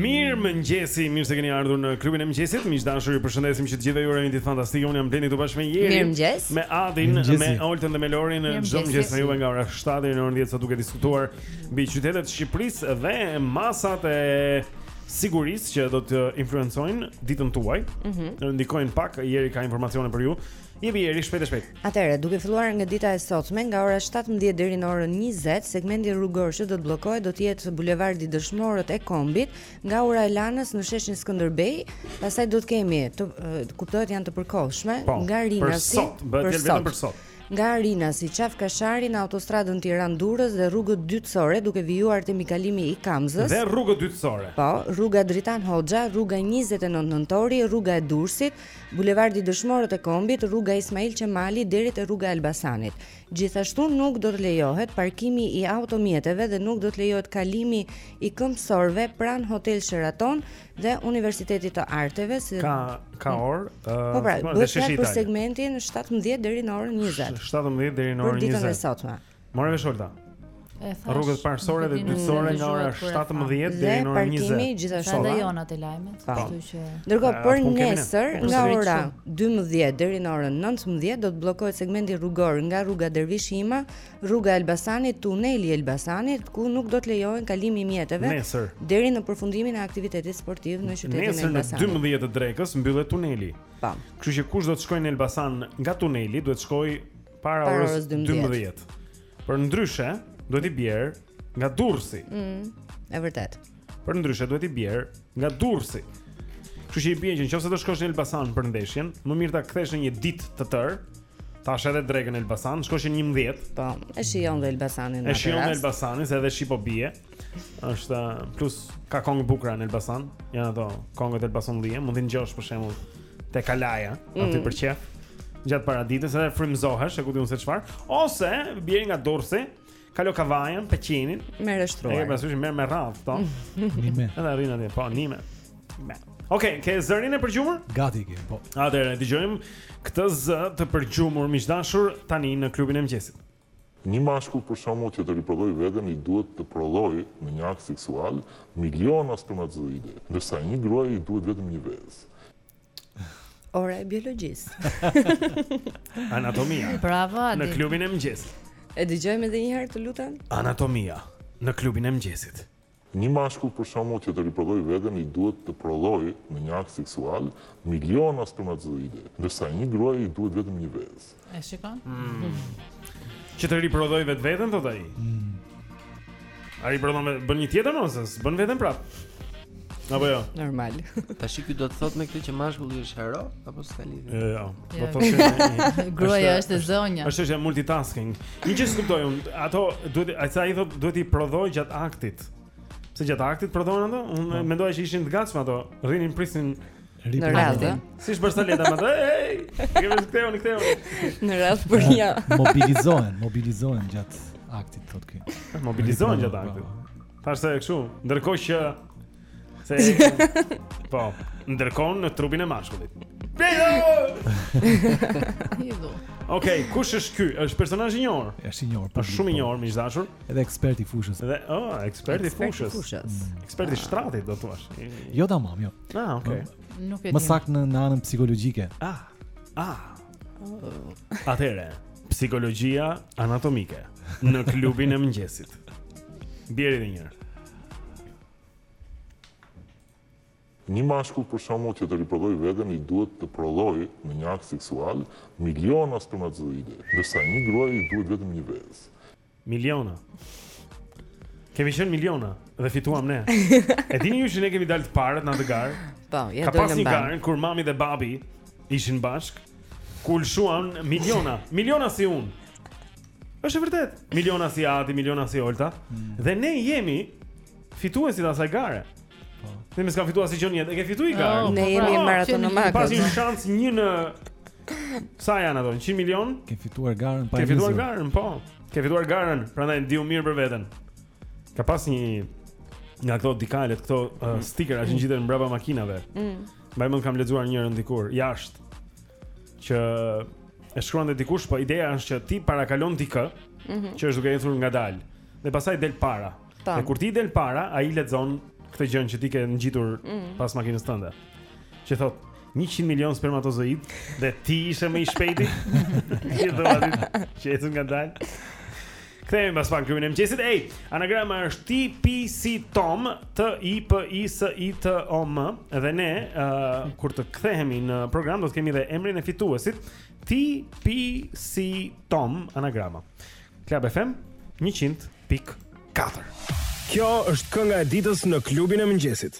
Mirëmëngjesi, mirë se keni ardhur në klubin e mëngjesit Miq të dashur, ju përshëndesim që të gjithëve ju uroj një ditë fantastike Unë jam Blendi këtu bashkë me Jerin Mirë mëngjes Me Adin, Mirëmëngjesi. me Oltën dhe me Lorin Mirë Çdo mëngjes. mëngjes me juve nga ora 7 deri në orën 10 Sot duke diskutuar mbi qytetet e Shqipërisë Dhe masat e sigurisë që do të influencojnë ditën tuaj Mhm. Ndikojnë pak, Jeri ka informacione për ju Jepi Jeri shpejt e shpejt. Atëherë, duke filluar nga dita e sotme, nga ora 17 deri në orën 20, segmenti rrugor që do të bllokohet do të jetë bulevardi Dëshmorët e Kombit, nga ura e Lanës në sheshin Skënderbej, pastaj do të kemi, të, kuptohet janë të përkohshme, po, nga Rinasi për sot, për sot. Për sot. Nga Rinasi, Qafë Kashari në autostradën Tiranë-Durrës dhe rrugët dytësore duke vijuar te mbikalimi i Kamzës Dhe rrugët dytësore Po, rruga Dritan Hoxha, rruga 29 nëntori, rruga e Durrësit, Bulevardi Dëshmorët e Kombit, rruga Ismail Qemali deri te rruga e Elbasanit. Gjithashtu nuk do të lejohet parkimi i automjeteve dhe nuk do të lejohet kalimi i këmbësorëve pranë Hotel Sheraton dhe Universitetit të Arteve. S'ka, ka mhm. orë? Uh, po pra, bëhet fjalë për segmentin 17 deri në orën 20. 17 deri në orën 20. Për ditën e sotme. More vesh Olta. Rrugët parësore dhe dytësore nga ora 17 deri në orën 20. Parkimi gjithashtu edhe jo në të lajmet, kështu që. Ndërkohë për nesër nga ora 12 deri në orën 19 do të bllokohet segmenti rrugor nga rruga Dervish Hima, rruga e Elbasanit, tuneli i Elbasanit, ku nuk do të lejohen kalimi i mjeteve deri në përfundimin e aktivitetit sportiv në qytetin e Elbasanit. Nesër në 12 të drekës mbyllet tuneli. Tam. Kështu që kush do të shkojë në Elbasan nga tuneli duhet të shkojë para orës 12. Përndryshe, duhet t'i bjerë nga Durrësi. Mm, e vërtetë. Përndryshe, duhet t'i bjerë nga Durrësi. Kështu që i bie që në qoftë se do shkosh në Elbasan për ndeshjen, më mirë ta kthesh në një ditë të tërë, ta hash edhe drekën në Elbasan, shkosh në njëmbëdhjetë. Ta, po, e shijon dhe Elbasanin. E shijon dhe Elbasanin, se edhe shi po bie. Është plus ka këngë të bukura në Elbasan, janë ato këngët elbasanllie, mund të dëgjosh për shembull te Kalaja, mm. aty për qejf. Gjatë paraditës edhe frymzohesh, e ku di unë se çfarë, ose bie nga Durrësi, kalo Kavajën, Peqinin, merre shtruar. Ai pasush merr me radhë, po. Nime. Edhe arrin atje, po nime. Me. Okej, okay, ke zërin e përgjumur? Gati ke, po. Atëherë dëgjojmë këtë zë të përgjumur miq të dashur tani në klubin e mëngjesit. Një mashkull për shembull që të riprodhojë veten i duhet të prodhojë në një akt seksual miliona spermatozoide, ndërsa një gruaje i duhet vetëm një vezë. Ora e biologjisë. Anatomia. Bravo Adi. Në klubin e mëngjesit. E dëgjojmë edhe një herë të lutem. Anatomia në klubin e mëngjesit. Një mashkull për shembull që të riprodhojë veten i duhet të prodhojë në një akt seksual miliona spermatozoide, ndërsa një gruaje i duhet vetëm një vezë. E shikon? Që të riprodhojë vetveten thotë ai. Ai riprodhon me bën një tjetër ose bën veten prapë. Apo jo. Normal. Tash ky do të thotë me këtë që mashkulli është hero apo s'ka lidhje? Jo. Po po. Gruaja është e zonja. Është është multitasking. Një gjë s'kuptoj unë, ato duhet, a sa i thot, duhet t'i prodhojë gjatë aktit. Pse, gjatë aktit prodhohen ato? Unë po. mendoja që ishin të gatshme ato, rrinin prisnin në radhë. Si është bërsa leta më të, ej, ke vëzë këte unë, këte unë. Në radhë për një. Mobilizohen, mobilizohen gjatë aktit, thot kjo. Mobilizohen gjatë aktit. Tha se e këshu, ndërkohë që Se po, ndërkohë në trupin e mashkullit. Idhu. Okej, kush është ky? Është personazh i njohur. Është i njohur. Është shumë i njohur, miq të dashur. Edhe ekspert i fushës. Edhe, oh, ekspert i fushës. Ekspert i shtratit, do thua. Jo tamam, jo. Ah, okay. Nuk e di. Më saktë në anën psikologjike. Ah. Ah. Oh. Atëherë, psikologjia anatomike në klubin e mëngjesit. Bjeri dhe njëherë. Një mashkull për shembull që të riprodhojë veten i duhet të prodhojë në një akt seksual miliona spermatozoide, ndërsa një gruaje i duhet vetëm një vezë. Miliona. Kemi qenë miliona dhe fituam ne. E dini ju që ne kemi dalë të parët në atë garë? Po, ja Ka pas një garë kur mami dhe babi ishin bashk, ku lëshuan miliona, miliona si unë. Është e vërtet. Miliona si Ati, miliona si Olta. Mm. Dhe ne jemi fituesit e asaj gare. Po. Në mos ke fituar asgjë në jetë, e ke fituar një garë. Oh, ne po, jemi po, maratonomakët. Pate një shans një në Sa janë ato? 100 milion? Ke fituar garën pa. Ke fituar garën, po. Ke fituar garën, prandaj ndihu mirë për veten. Ka pas një nga këto dikalet, këto uh, stikera që ngjiten mbrapa makinave. Mm. Mbaj mend kam lexuar njërin dikur jashtë që E shkruante dikush, po ideja është që ti parakalon dikë mm -hmm. Që është duke ecur ngadalë Dhe pastaj del para Ta. Dhe kur ti del para, ai lexon këtë gjënë që ti ke ngjitur mm -hmm. pas makinës tënde Që thot, 100 milion spermatozoide Dhe ti ishe më i shpejti Që e thot, që ecën ngadalë Kthehemi pas pak në klubin e mëngjesit. Ej, anagrama është T P C Tom T I P I S I T O M dhe ne uh, kur të kthehemi në program do të kemi edhe emrin e fituesit T P C Tom anagrama. Club FM 100.4. Kjo është kënga e ditës në klubin e mëngjesit.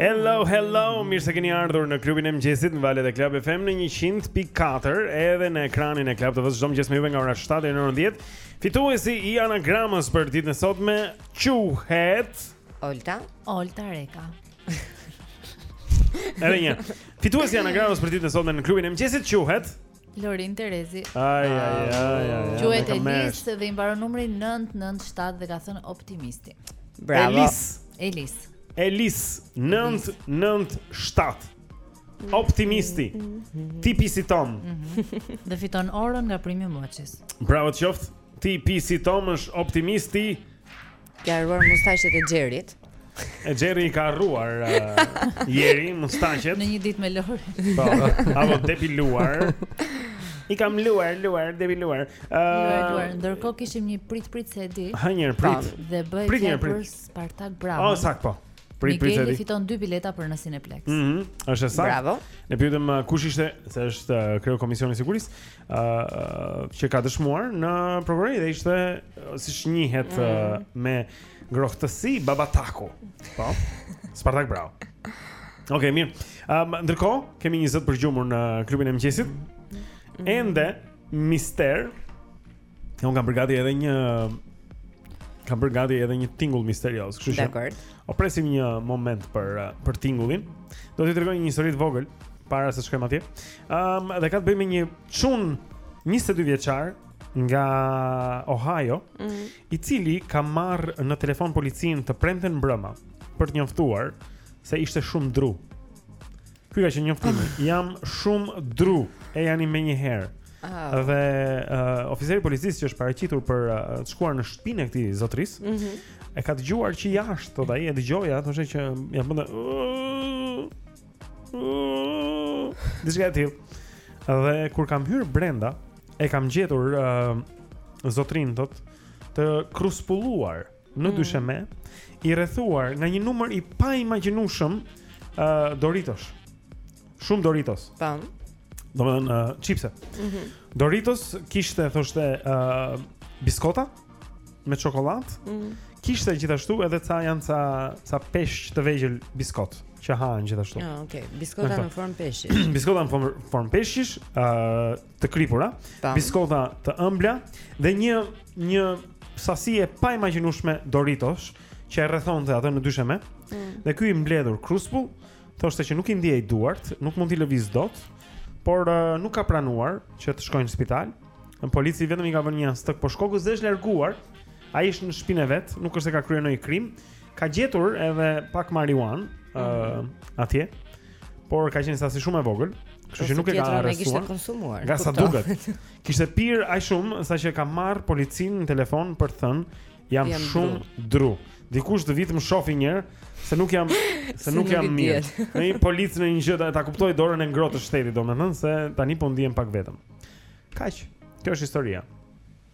Hello, hello, mirë se keni ardhur në klubin e mëngjesit në valët e Club FM në 100.4 edhe në ekranin e Club TV-së çdo mëngjes me juve nga ora 7 deri në 10 Fituesi i anagramës për ditën e sotme Quhet Olta Olta Reka Edhe një Fituesi i anagramës për ditën e sotme në klubin e mëngjesit Quhet Lorin Terezi. Ai ai ai ai. Quhet Elis dhe i mbaron numri 997 dhe ka thënë optimisti. Bravo. Elis. Elis. Elis 997. Optimisti. Tipi si Tom. Mhm. Dhe fiton orën nga Premium Watches. Bravo qoftë. Tipi si Tom është optimisti. Ti ha rruar mustaqet e Xherit. E Xheri i ka rruar uh, Jeri mustaqet. Në një ditë me Lori. Po. Apo depiluar. I kam luar, luar, devi luar. Ëh, uh, ndërkohë kishim një prit prit se e di. Ha një prit. Dhe bëhet prit, prit. për Spartak Braho. Oh, sakt po. Prit prit se e di. Miguel fiton dy bileta për në Cineplex. Mhm. Mm është sakt. Bravo. Ne pyetëm uh, kush ishte, se është uh, kreu i komisionit sigurisë. uh, që ka dëshmuar në prokurori dhe ishte uh, siç njihet mm. uh, me ngrohtësi babataku. Po. Spartak Braho. Okej, okay, mirë. Um, ndërkohë kemi një zë të përgjumur në klubin e mëngjesit. Mm. Ende mister Unë kam përgati edhe një kam përgati edhe një tingull misterioz, kështu që. Dakor. O presim një moment për eh, për tingullin. Do t'ju tregoj një histori të vogël para se shkojmë atje. Ëm um, dhe ka të bëjë me një çun 22 vjeçar nga Ohio, mm -hmm. i cili ka marr në telefon policinë të premten mbrëma për të njoftuar se ishte shumë dru. Ky ka qenë njoftimi. Jam shumë dru ejani menjëherë. Oh. Dhe uh, oficeri i policisë që është paraqitur për uh, të shkuar në shtëpinë e këtij zotërisë, mm -hmm. e ka dëgjuar që jashtë, thotë ai, e dëgjoja, thoshte që jam bënë diçka e tillë. Dhe kur kam hyrë brenda, e kam gjetur uh, zotërinë thotë të kruspulluar. Mm në mm. dysheme i rrethuar nga një numër i paimagjinueshëm ë uh, Doritos. Shumë Doritos. Tan. Domethënë uh, çipse. Mhm. Mm Doritos kishte thoshte ë uh, biskota me çokoladë. Mhm. Mm kishte gjithashtu edhe ca janë ca ca peshq të vegjël biskot që hahen gjithashtu. Ah, okay. Biskota në formë peshqish. biskota në formë formë peshqish, ë uh, të kripura, biskota të ëmbla dhe një një sasi e paimagjinueshme Doritos që e rrethonte atë në dysheme. Mm. Dhe ky i mbledhur kruspull thoshte që nuk i ndiej duart, nuk mund t'i lëviz dot, por uh, nuk ka pranuar që të shkojë në spital. polici vetëm i ka vënë një jastëk poshtë kokës dhe është larguar. Ai është në shpinën e vet, nuk është se ka kryer ndonjë krim. ka gjetur edhe pak marijuanë mm. atje. Por ka qenë sasi shumë e vogël, kështu që nuk e ka arrestuar. Nga sa duket. Kishte pirë aq shumë sa që ka marrë policinë në telefon për të thënë jam shumë dru. Dikush të vi të më shofi një herë se nuk jam se nuk jam mirë. Në një polic në një gjë ta kuptoj dorën e ngrohtë të shtetit, domethënë se tani po ndihem pak vetëm. Kaq. Kjo është historia.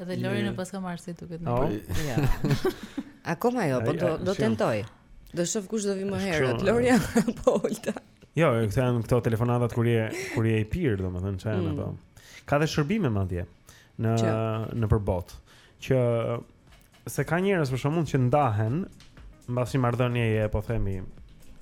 Edhe Lori në paska marrë si duket në po. Ja. Akoma jo, po do do tentoj. Do shoh kush do vi më herët, Loria apo Olta. Jo, këto janë këto telefonatat kur je kur je i pirë, domethënë ça janë mm. ato. Ka dhe shërbime madje në nëpër botë që se ka njerëz për shembull që ndahen mbas një marrëdhënieje po themi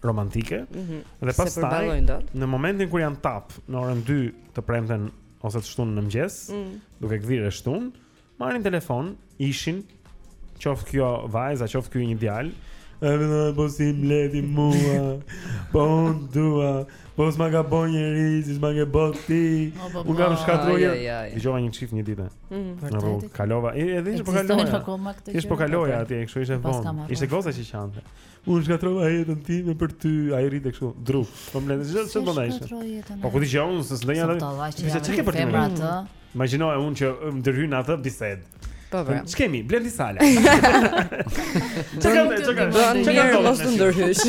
romantike mm -hmm. dhe pastaj në momentin kur janë tapë në orën 2 të premten ose të shtunën në mëngjes mm -hmm. duke gdhirë shtun marrin në telefon ishin qoftë kjo vajza qoftë ky një djalë edhe në po si më le ti mua po unë të dua po s'ma ka bo njeri si s'ma ke bo ti unë kam shkatërru ja i dëgjova një qift një ditë Mm. Në rrugë, kalova. I edhe ish po kalova. Isha po kaloja atje, kështu ishte vonë. Ishte goca që qante. Unë shkatrova jetën time për ty, ai rrinte kështu, dru. Po më lënë çdo më ndajsh. Po ku ti që unë se s'ndonja atë. Ishte çike për ty. Imagjinoja unë që ndërhyn në atë bisedë. Po po. Ç'kemi? Blendi Salaj. Ç'kemi, ç'kemi. Mirë, mos të ndërhysh.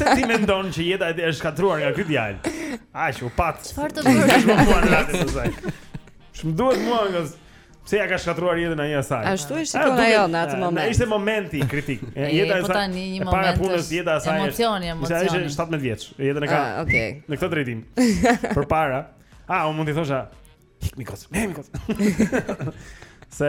Se ti mendon që jeta i është shkatruar nga ky djalë. Aq u pat. Çfarë të bësh? Ç'më duhet mua nga pse ia ka shkatruar jetën ai asaj. Ashtu e shikon ajo në atë moment. Ishte momenti kritik. Jeta e po saj. Para punës jeta e saj. Emocioni, emocioni. Ishte 17 vjeç. Jetën e ka. Ah, okej. Në këtë drejtim. Përpara. Ah, unë mund të thosha. Ik mi goc. Ne mi goc. Se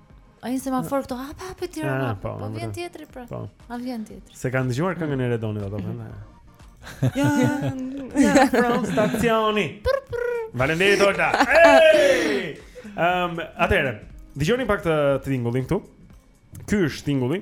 A një semafor këto hap hap e tjera. Ah, po, po vjen tjetri pra. Po. Ha vjen tjetri. Se kanë dëgjuar këngën e Redonit ato kanë. Ja, ja, pra, stacioni. Faleminderit Olta. Ehm, atëherë. Dëgjoni pak tingullin këtu. Ky është tingulli.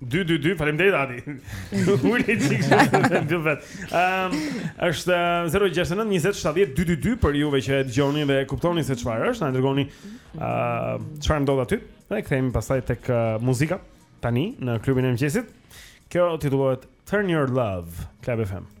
2 2 2 faleminderit Adi. Uli çik do vet. Ehm është 069 20 70 222 për juve që e dëgjoni dhe e kuptoni se çfarë është, na dërgoni ehm çfarë ndodh aty. Dhe kthehemi pastaj tek uh, muzika tani në klubin e mëngjesit. Kjo titullohet Turn Your Love, Club FM.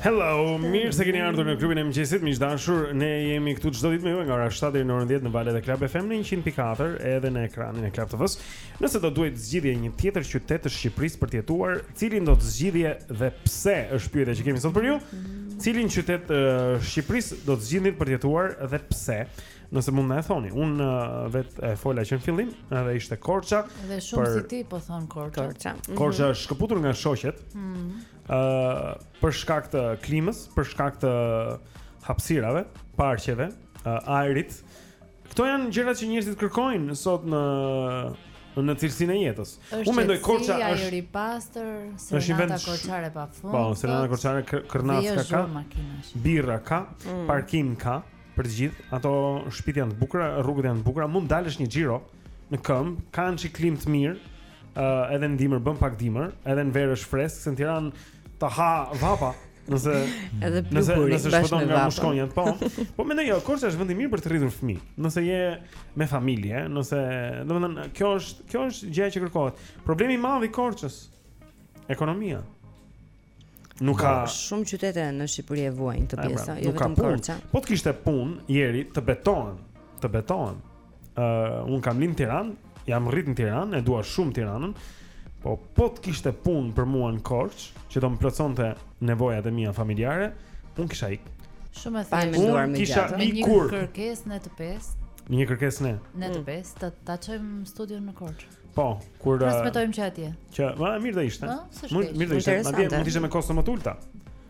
Hello, mirë se keni ardhur në klubin e mëngjesit, miq të dashur. Ne jemi këtu çdo ditë me ju nga ora 7 deri në orën 10 në valët e Club FM në 100.4 edhe në ekranin e Club TV-s. Nëse do duhej të zgjidhje një tjetër qytet të Shqipërisë për të jetuar, Cilin do të zgjidhje dhe pse është pyetja që kemi sot për ju? Cilin qytet të Shqipërisë do të zgjidhnit për të jetuar dhe pse? Nëse mund na e thoni. Un vetë e fola që në fillim, edhe ishte Korça. Dhe shumë për... si ti po thon Korça. Korça. Mm -hmm. Korça është shkëputur nga shoqet. Ëh, mm -hmm. uh, për shkak të klimës, për shkak të hapësirave, parqeve, uh, ajrit. Këto janë gjërat që njerëzit kërkojnë sot në në cilësinë e jetës. Unë mendoj Korça është ajër i pastër, serenata korçare pa fund. Po, serenata korçare kërnacka ka. Birra ka, mm. parkim ka për të gjithë. Ato shtëpitë janë të bukura, rrugët janë të bukura, mund dalësh një xhiro në këmbë, kanë çik klimë të mirë. Uh, edhe në dimër bën pak dimër, edhe në verë është fresk, se në Tiranë Ta ha vapa, nëse edhe plus kur nëse shpëton nga mushkonjat, po. Po mendoj jo, Korça është vend i mirë për të rritur fëmijë. Nëse je me familje, nëse, domethënë, kjo është, kjo është gjëja që kërkohet. Problemi i madh i Korçës ekonomia. Nuk ka po, shumë qytete në Shqipëri e vuajnë këtë pra, pjesë, jo vetëm Korça. Po të kishte punë, Jeri të betohem, të betohem. uh, un kam lind Tiran, jam rrit në Tiran, e dua shumë Tiranën. Po po të kishte punë për mua në Korçë, që do m'i plotësonte nevojat e mia familjare, un kisha ik. Shumë e thjeshtë. Unë kisha ikur. Një kërkesë në të pestë. Një kërkesë në. Në të mm. pestë, ta, ta çojmë studion në Korçë. Po, pra transmetojmë që atje. Që, më mirë do ishte. Më mirë do ishte, madje mund të ishte me kosto më të ulta.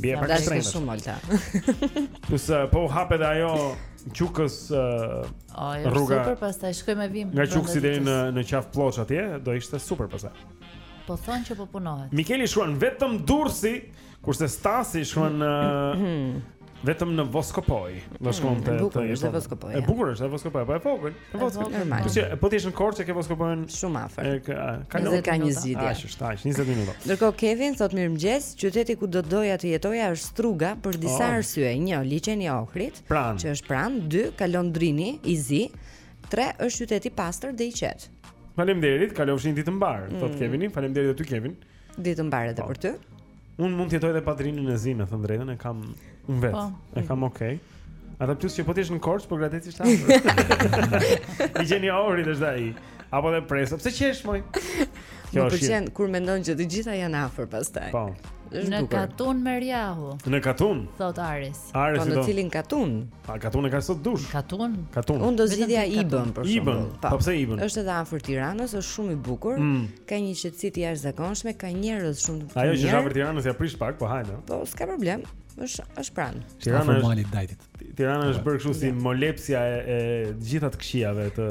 Bie pak shtrenjtë. Është shumë alta. Ku uh, po hapet edhe ajo Qukës uh, Oj, rruga. Super, pastaj shkoj me vim. Nga Qukësi deri në në Qafë Plloçë atje, do ishte super pastaj. Po thonë që po punohet. Mikeli shkruan vetëm Durrësi, kurse Stasi shkruan uh, Vetëm në Voskopojë, do mm, shkonte mm, të ishte Voskopojë. E bukur është Voskopoja, po e vogël. E vogël normal. Po si, po ti je në Korçë ke Voskopojën shumë afër. Ka ka një ka një zgjidhje. Ashtu është, tash 20 minuta. Ndërkohë Kevin thotë mirëmëngjes, qyteti ku do të doja të jetoja është Struga për disa oh. arsye. 1. Liqeni i Ohrit, pranë. që është pranë, 2. Kalon Drini i Zi, 3. Është qytet i pastër dhe i qetë. Faleminderit, kalofshi një ditë të mbarë. Mm. Thotë Kevin, faleminderit edhe ty Kevin. Ditë të mbarë edhe po. për ty. Unë mund të jetoj dhe pa Drinin e Zi, me thënë të drejtën, e kam unë vetë. Po. E kam okay. Ata plus që po të jesh në Korçë, Pogradeci është afër. Liqeni i Ohrit të zhdai. Apo dhe Prespa. Pse qesh moj? Kjo është. Përqen kur mendon që të gjitha janë afër pastaj. Po. Në katun me Rjahu. Në katun. Thotë Aris. Aris po, do. Në cilin katun? A katun e ka sot dush? Katun? Katun. Unë do zgjidhja Ibën për shkak. Ibën. Po. po pse Ibën? Është edhe afër Tiranës, është shumë i bukur. Mm. Ka një qetësi të jashtëzakonshme, ka njerëz shumë të mirë. Ajo që është afër Tiranës ia prish pak, po hajde. Po, s'ka problem. Është është pranë. Tirana është mali i Dajtit. Tirana është bërë kështu si molepsja e, të gjitha të këqijave të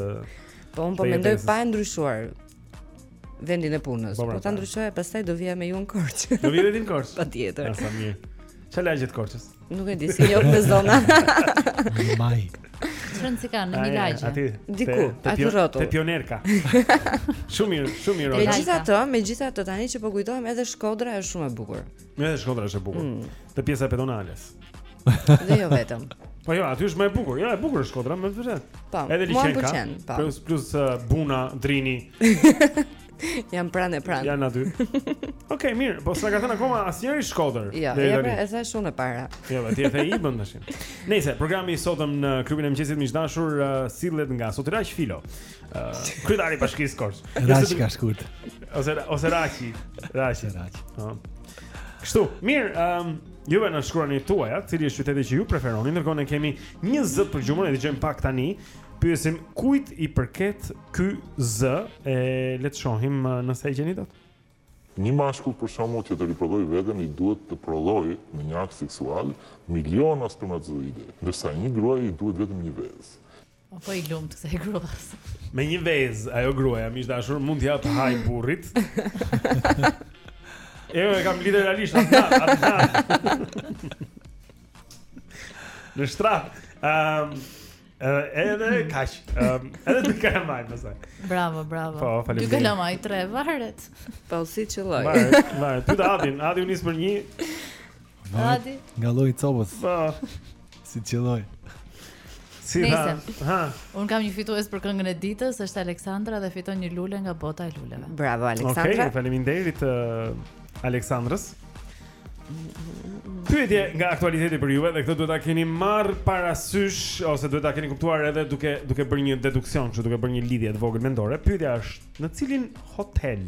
Po, unë po mendoj pa e ndryshuar. vendin e punës. Po, po ta ndryshoja, pastaj do vija me ju në Korçë. Do vija në Korçë. Patjetër. Sa mirë. Çfarë lagje të Korçës? Nuk e di, s'i njoh me zona. Maj. Çfarë si kanë në një lagje? Aty. Diku, aty rrotull. Te Pionerka. Shumë mirë, shumë mirë. Megjithatë, megjithatë tani që po kujtohem edhe Shkodra është shumë e bukur. Mirë, është Shkodra është e bukur. Mm. Te pjesa e pedonales. Dhe jo vetëm. Po jo, aty është më e bukur. Jo, e bukur është Shkodra, me vërtet. Po. Edhe liçenka. Po. Plus plus uh, Buna, Drini. Janë pranë e pranë. Janë aty. Okej, okay, mirë, po s'na ka thënë akoma asnjëri Shkodër. Jo, ja pra, e thashë unë e para. Jo, ti e the i bën tash. Nëse programi i sotëm në klubin e mëngjesit miq të dashur uh, sillet nga Sotiraq Filo. Kryetari i bashkisë Korçë. Raqi shkurt. Ose ose Raqi, Raqi, Raqi. Po. Kështu, mirë, ëm um, Juve na shkruani tuajat, cili është qyteti që ju preferoni, ndërkohë ne kemi një zë për gjumën, e dëgjojmë pak tani, pyesim kujt i përket ky zë, e le të shohim nëse e gjeni dot. Një mashkull për shembull që të riprodhojë veten i duhet të prodhojë në një akt seksual miliona spermatozoide, ndërsa një gruaje i duhet vetëm një vezë. O po i lumtë asaj gruas. Me një vezë, ajo gruaja miq të dashur, mund t'ia hajë burrit. Jo, e kam literalisht atë. Në shtrat. Ehm edhe kaq. Ehm edhe të kem më pasaj. Bravo, bravo. Po, faleminderit. Dy kalamaj, tre varet. Po si qëlloi. Varet, varet. Ti Adi, Adi nis për një. Adi. Nga lloji i copës. Po. Si qëlloi. Si ha. Ha. Unë kam një fituese për këngën e ditës, është Aleksandra dhe fiton një lule nga bota e luleve. Bravo Aleksandra. Okej, okay, faleminderit uh, Aleksandrës. Pyetje nga aktualiteti për juve dhe këtë duhet ta keni marrë parasysh ose duhet ta keni kuptuar edhe duke duke bërë një deduksion, kështu duke bërë një lidhje të vogël mendore. Pyetja është, në cilin hotel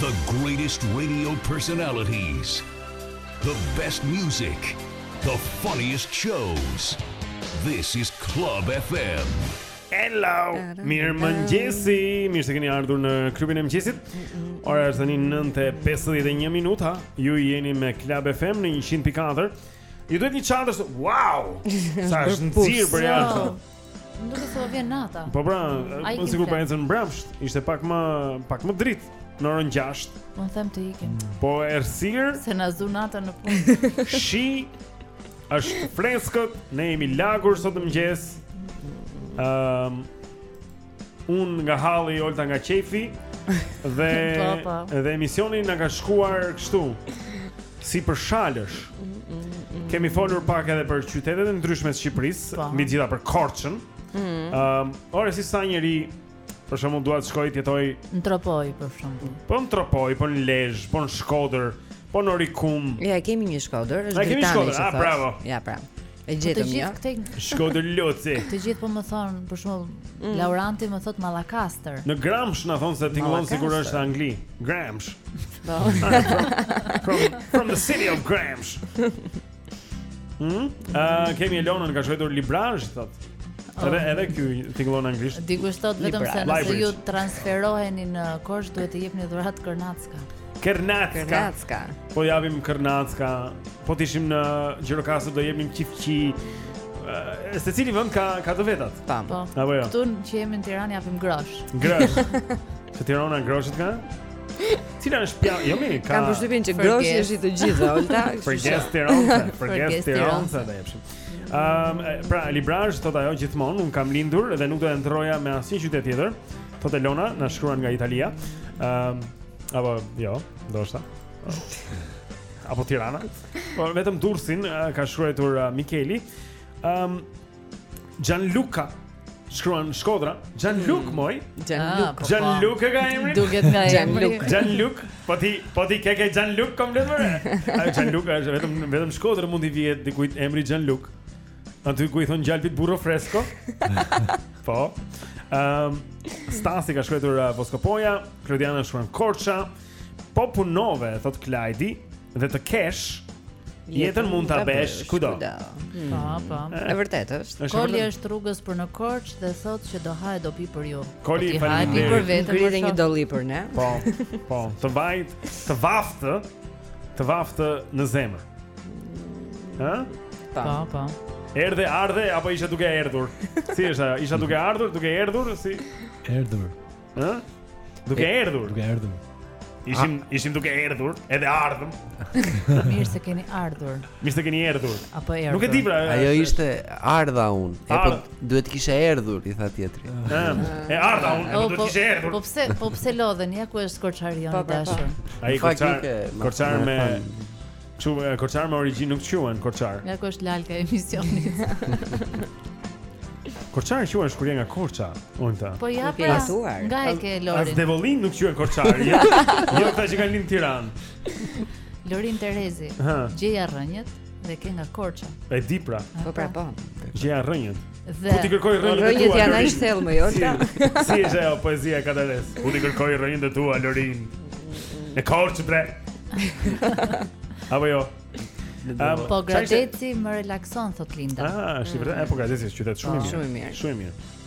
The greatest radio personalities The best music The funniest shows This is Club FM Hello Mirëmëngjesi Mirë se keni ardhur në klubin e mëngjesit Ora është tani nëntë e 51 minuta Ju jeni me Club FM në 100.4 Ju duhet një çadër se. Wow! Sa është nxirë përjashta. Më duket se do vjen nata. Po pra, po sikur po ecën mbrapsht, ishte pak më, pak më dritë në orën 6. Unë them të ikim. Po errësirë se na zu nata në punë. Shi është freskët, ne jemi lagur sot në mëngjes. Ëm um, Un nga halli, Olta nga qefi dhe po, po. dhe emisioni na ka shkuar kështu. Si për shalësh. Mm, mm, mm. Kemi folur pak edhe për qytetet e ndryshme të Shqipërisë, po. mbi gjitha për Korçën. Ëm, mm. um, ore si s'tha njëri Për shembull dua të shkoj të jetoj Në Tropojë për shembull Po në Tropojë, po në Lezhë, po në Shkodër Po në Orikum Ja, kemi një Shkodër Ja, kemi një Shkodër, a, bravo Ja, pra E gjetëm po ja. Këtej... Shkodër loce. Të gjithë po më thon, për shembull, mm. Lauranti më thot Mallakaster. Në Gramsh na thon se tingëllon sikur është në Angli. Gramsh. Po. from, from the city of Gramsh. Hm? Uh, kemi Elonën ka shkruar Librazhd thot. Oh. Edhe edhe ky tingëllon anglisht. Dikush thot vetëm, se nëse ju transferoheni në Korçë duhet të jepni dhuratë Kërnacka. Kërnacka. Kërnacka. Po japim Kërnacka. Po të ishim në Gjirokastër do jepnim qifqi. Eh, secili vend ka ka të vetat. Tam. Po. Apo jo. Këtu që jemi në Tiranë japim grosh. Grosh. Se Tirana groshët ka? Cila është pjata? Jo mi, ka. Kam përshtypjen që groshi është i të gjithëve, Olta. Fërgesë Tirone, fërgesë tironse do jepshim. Ehm, pra Librazhd thotë ajo gjithmonë, un kam lindur dhe nuk do të ndroja me asnjë qytet tjetër. Thotë Elona, na shkruan nga Italia. Ehm, Apo jo, ndoshta. Apo Tirana. Po vetëm Durrësin ka shkruar uh, Mikeli. Ëm um, Gianluca shkruan Shkodra, Gianluca mm. moj. Gianluca. Ah, po, po. Gianluca ka emrin. Duket nga Gianluca. Gianluca, po ti po ti ke ke Gianluca komplet më. Ai Gianluca është vetëm vetëm në Shkodër mund t'i vihet dikujt emri Gianluca. Aty ku i thon gjalpit burro fresco. po. Ehm, um, Stasi ka shkruar uh, Voskopoja, Klodiana shkruan Korça. Po punove, thot Klajdi, dhe të kesh, jetën mund ta bësh kudo. Hmm. Po, po. E vërtetë është. Koli është rrugës për në Korçë dhe thotë se do ha e do pi për ju. Koli pi për veten, ngri një dolli për ne. Po. Po, të vajt, të vaftë. Të vaftë në zemër. Ë? Ta. Po, po. Erdhe, ardhe apo isha duke erdhur? Si është ajo? Isha duke ardhur, duke erdhur si erdhur. Ë? Duke erdhur. Duke erdhur. Ishim A... ishim duke erdhur, edhe ardhëm. Mirë se keni ardhur. Mirë se keni erdhur. Apo erdhur. Nuk e di pra. Ajo ishte ardha un. Apo Duhet të kisha erdhur, i tha tjetri. E ardha unë, po, duhet të po, kisha erdhur. Po pse, po pse lodhen? Ja ku është korçari jonë i dashur. Ai korçar, korçar me Quhen, korçar me origjinë nuk quhen korçar. Ja ku është lalka i emisionit. Korçar quhen kur janë nga Korça, unë ta. Po ja pra, nga e ke Lorin. As Devolli nuk quhen korçar, jo. Jo, ata që kanë lind në Tiranë. Lorin Terezi, gjeja rrënjët. Dhe ke nga Korça. E di pra. Po pra po. Gjeja rrënjët. Dhe Ku t'i kërkoj rrënjët e tua? Rrënjët janë ai thellë më duket. Si është ajo poezia e Kadaresë? Ku t'i kërkoj rrënjët e tua Lorin? Në Korçë bre. Apo jo. Um, Pogradeci më relakson thotë Linda. Ah, është vërtetë. Mm. Pogradeci është qytet shumë i mirë. Shumë i mirë.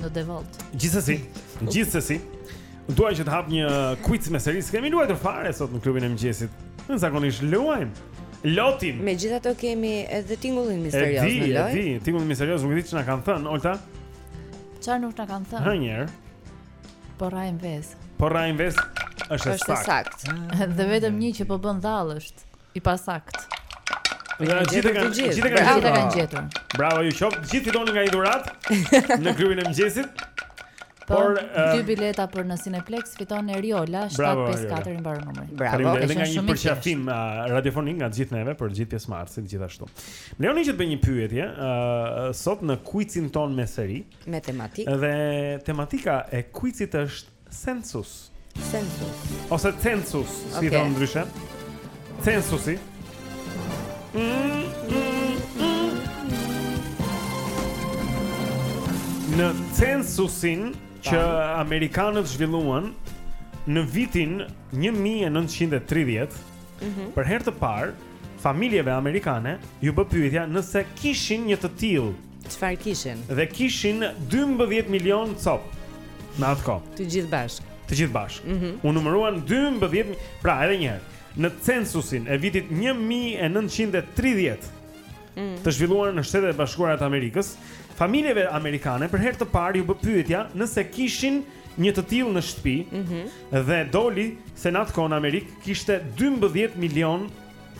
në Devoll. Gjithsesi, gjithsesi, dua që të hap një quiz me seri. S'kemi luajtur fare sot në klubin e mëngjesit. Ne zakonisht luajmë lotin. Megjithatë kemi edhe tingullin misterioz në lojë. E di, e di, tingullin misterioz nuk e di ç'na kanë thënë, Olta. Çfarë nuk na kanë thënë? Hë një herë. Po rraim vezë. Po rrahim vezë. E pasaktë. Dhe vetëm një që po bën dhallë është. I pasaktë. Ja, gjithë kanë gjithë, gjithë kanë gjithë kanë gjithë. Bravo, ju shoh, gjithë fitoni nga një dhuratë në klubin e mëngjesit. Po, Por dy bileta për në Cineplex fiton Eriola 754 i mbaron numri. Bravo, edhe nga një përqafim radiofonik nga gjithë neve për gjithë pjesëmarrësit gjithashtu. Më lejoni që të bëj një pyetje, ë sot në quizin tonë me seri, me tematikë. Dhe tematika e quizit është Census. Census. Ose census, si okay. i thonë ndryshe. Censusi. Në censusin që amerikanët zhvilluan në vitin 1930, mm -hmm. për herë të parë familjeve amerikane iu bë pyetja nëse kishin një të tillë Çfarë kishin? Dhe kishin 12 milion copë në atë kohë. Të gjithë bashkë. Të gjithë bashkë. Mm -hmm. U numëruan 12, pra edhe një herë, në censusin e vitit 1930 mm. të zhvilluar në Shtetet e Bashkuara të Amerikës, familjeve amerikane për herë të parë iu bë pyetja nëse kishin një të tillë në shtëpi mm -hmm. dhe doli se në atë kohë në Amerikë kishte 12 milion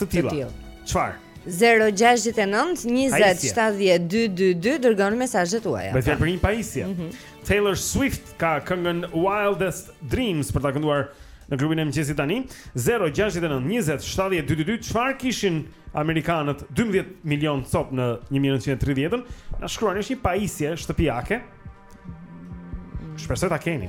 të tilla. Çfarë? 0-6-9-20-70-2-2-2 Dërgoni mesazhet tuaja Bëhet fjalë për një pajisje mm -hmm. Taylor Swift ka këngën Wildest Dreams Për ta kënduar në klubin e mëngjesit tani 0-6-9-20-70-2-2-2 Çfarë kishin Amerikanët 12 milion copë në 1930 Na shkruani është një pajisje shtëpiake Shpresoj ta keni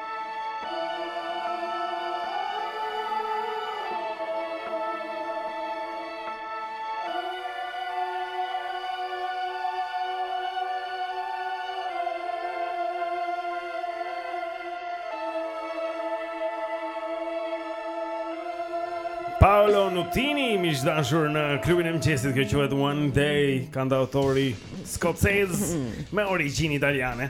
Paolo Nutini, miq të dashur në klubin e mëngjesit, kjo quhet One Day, kantautori skocez, me origjinë italiane.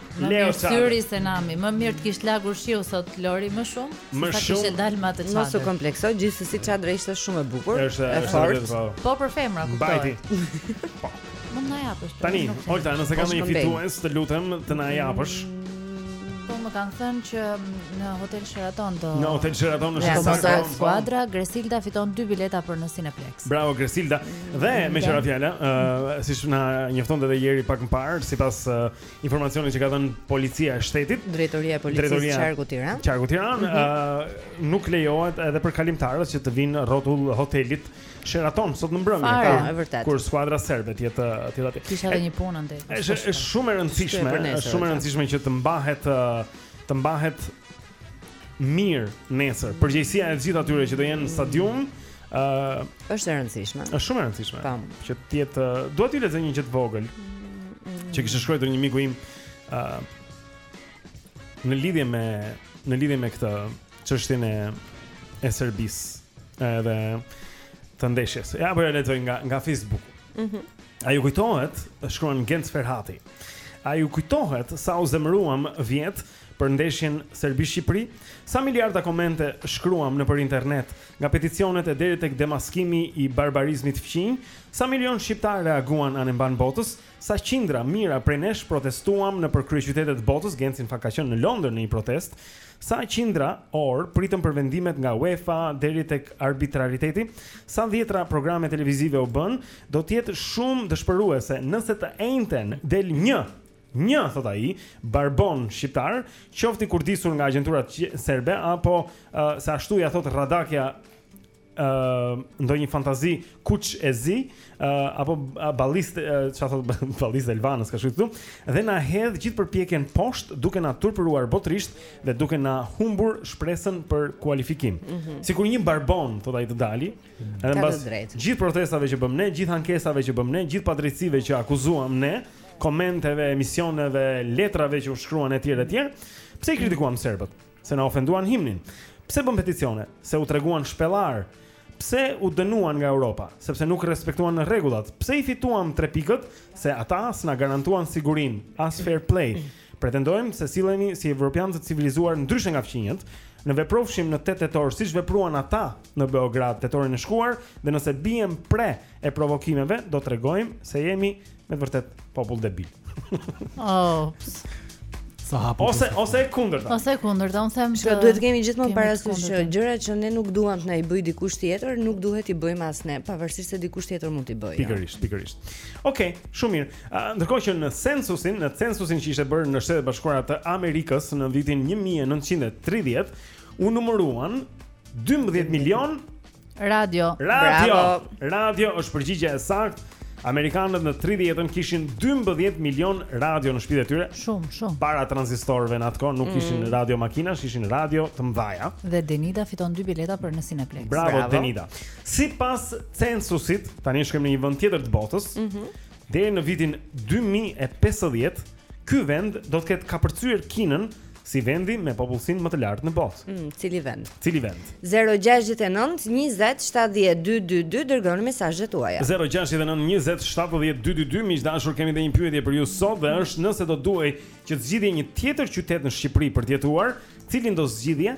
Leo Çavi. Syri Senami, më mirë të kish lagur shiu sot Lori më shumë. Më shumë. Sa kishte dalë me atë çadër. Mos u komplekso, gjithsesi çadra ishte shumë e bukur. Është e fortë. Po. po për femra, kuptoj. Bajti. Po. Mund na japësh. Tani, Olta, nëse kam një fitues, të lutem të na japësh. Po më kanë thënë që në Hotel Sheraton do Në Hotel Sheraton në Sheraton. Po. Skuadra Gresilda fiton dy bileta për në Cineplex. Bravo Gresilda. Dhe meqë ra fjala, ë, siç na njoftonte edhe ieri pak më parë, sipas informacionit që ka dhënë policia e shtetit, drejtoria e policisë së qarkut Tiranë. Qarku Tiranë, mm -hmm. uh, nuk lejohet edhe për kalimtarët që të vijnë rrotull hotelit Sheraton sot në mbrëmje, ka vërtet. Kur skuadra serbe të jetë aty. Kisha edhe një punë andej. Është shumë e rëndësishme, është shumë e rëndësishme që të mbahet të mbahet mirë nesër. Përgjegjësia e gjithë atyre që do jenë në stadium ë uh, është e rëndësishme. Është shumë e rëndësishme. Tam. Po. Që të jetë uh, dua të lexoj një gjë të vogël. Mm. Që kishte shkruar një miku im ë uh, në lidhje me në lidhje me këtë çështjen e e Serbisë edhe të ndeshjes. Ja po e lexoj nga nga Facebook. Mhm. Mm A ju kujtohet, shkruan Genc Ferhati. A ju kujtohet sa u zemëruam vjet për ndeshjen Serbi-Shqipëri, sa miliarda komente shkruam nëpër internet, nga peticionet e deri tek demaskimi i barbarizmit fqinj, sa milionë shqiptarë reaguan anembanë botës, sa qindra mijëra prej nesh protestuam nëpër kryeqytete të botës, Genci në fakt ka qenë në Londër në një protestë, sa qindra orë pritën për vendimet nga UEFA deri tek arbitrariteti, sa dhjetra programe televizive u bënë, do të jetë shumë dëshpëruese nëse të enjten del një Një, thotë ai, barbon shqiptar, qoftë i kurdisur nga agjenturat qe, serbe apo ë se ashtu ia thotë Rradakja ë ndonjë fantazi kuq e zi ë apo ballist çfarë thotë ba- ballist elvanës ka shkruar këtu dhe na hedh gjithë përpjekjen poshtë duke na turpëruar botërisht dhe duke na humbur shpresën për kualifikim. Sikur një barbon, thotë ai të dalë, edhe Mhm. Ka të mbas drejtë. gjithë protestave që bëmë ne, gjithë ankesave që bëmë ne, gjithë padrejtësive që akuzuam ne, komenteve, emisioneve, letrave që u shkruan etj etj. Pse i kritikuam serbët? Se na ofenduan himnin. Pse bëmë peticione? Se u treguan shpellarë. Pse u dënuan nga Europa? Sepse nuk respektuan rregullat. Pse i fituam tre pikët? Se ata s'na garantuan sigurinë, as fair play. Pretendojmë se sillemi si evropianë të civilizuar ndryshe nga fqinjët, në veprofshim në tetë tetor siç vepruan ata në Beograd tetorin e shkuar dhe nëse biem pre e provokimeve do tregojmë se jemi me të vërtetë popull debil. Ops. Sa hapo. Ose ose e kundërta. Ose e kundërta, unë them se duhet të kemi gjithmonë parasysh që gjërat që ne nuk duam të na i bëjë dikush tjetër, nuk duhet t'i bëjmë as ne, pavarësisht se dikush tjetër mund t'i bëjë. Pikërisht, pikërisht. Okej, okay, shumë mirë. Ndërkohë që në censusin, në censusin që ishte bërë në Shtetet e Bashkuara të Amerikës në vitin 1930, u numëruan 12 milion radio. Radio. Bravo. Radio është përgjigja e saktë. Amerikanët në 30-ën kishin 12 milion radio në shtëpitë e tyre. Shumë, shumë. Para tranzistorëve në atë kohë nuk mm. kishin mm. radio makinash, ishin radio të mëdha. Dhe Denida fiton dy bileta për në Cineplex. Bravo, Bravo. Denida. Sipas censusit, tani shkojmë në një vend tjetër të botës. Mhm. Mm Deri në vitin 2050, ky vend do të ketë kapërcyer Kinën si vendi me popullsinë më të lartë në botë. Mm, cili vend? Cili vend? 069 20 70 222 dërgoni mesazhet tuaja. 069 20 70 222 miq të dashur kemi edhe një pyetje për ju sot dhe është nëse do duhej që të zgjidhje një tjetër qytet në Shqipëri për të jetuar, cilin do zgjidhje?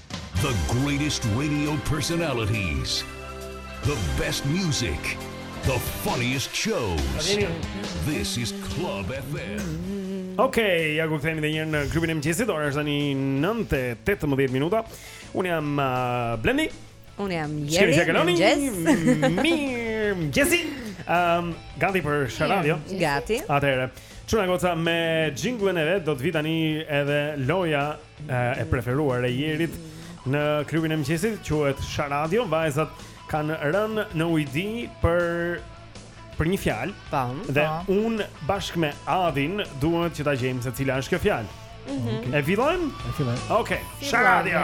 The greatest radio personalities The best music The funniest shows This is Club FM Ok, ja ku kthehemi dhe njëherë në klubin e mëngjesit Ora është tani 9.18 minuta Unë jam uh, Blendi Unë jam Jeri Shkemi Kaloni Mirë mëngjesi um, Gati për Sharadio Gati Atëherë Çuna goca me jinglen e vet Do të vijë tani edhe loja e preferuar e Jerit në klubin e mëngjesit, quhet Sharadio, vajzat kanë rënë në ujdi për për një fjalë. Tan, dhe ta. Po. unë bashkë me Adin duhet që ta gjejmë se cila është kjo fjalë. Mm -hmm. E fillojmë? E fillojmë. Okej. Okay. Sharadio.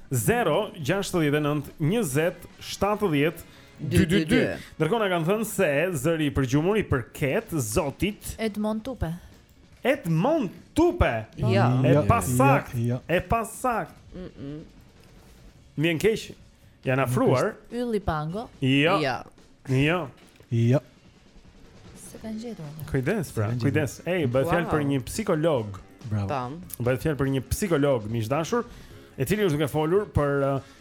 Zero, gjashtëdhjetë e nëntë, njëzet, shtatëdhjetë, dy, dy, dy Ndërkohë na kanë thënë se zëri i përgjumur i përket zotit Edmond Tupe Edmond Tupe ja. Jo. E jo, pasakt ja, jo, ja. E pasakt mm -mm. Më vjen keq Janë afruar Ylli Pango Jo, jo. Jo. Jo. Se kanë gjetur. Kujdes, pra, kujdes. Ej, bëhet fjalë për një psikolog. Bravo. Tam. Bëhet fjalë për një psikolog miq të dashur, i cili është duke folur për uh,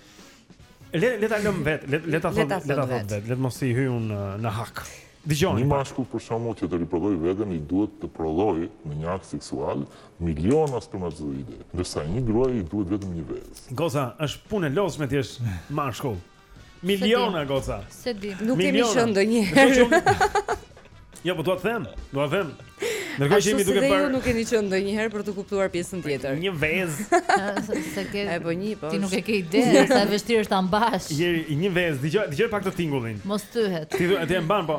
le le ta lëmë vetë, le le ta thot, le ta thotë vetë, le të mos i hyj unë uh, në hak. Dëgjoni. Një mashkull për shembull që të riprodhojë veten i duhet të prodhojë në një akt seksual miliona spermatozoide, ndërsa një gruaje i duhet vetëm një vezë. Goca, është punë lodhshme të jesh mashkull. Miliona goca. Se di. Nuk kemi qenë ndonjëherë. Jo, po do të them, do të them. Ne kemi qenë duke parë. Nuk keni qenë ndonjëherë për të kuptuar pjesën tjetër. Një vezë. Se ke. E po një po. Ti nuk e ke ide, sa e vështirë është ta mbash. Je një vezë, dëgjoj, dëgjoj pak këtë tingullin. Mos thyhet. Ti atë e mban po.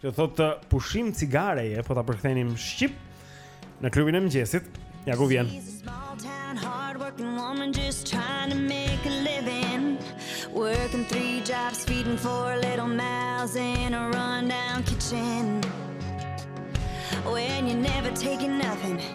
Që thotë pushim cigareje, po ta përkthenim shqip në klubin e mëngjesit. Ja ku vjen. Working three jobs, feeding four little mouths in a rundown kitchen When you're never taking nothing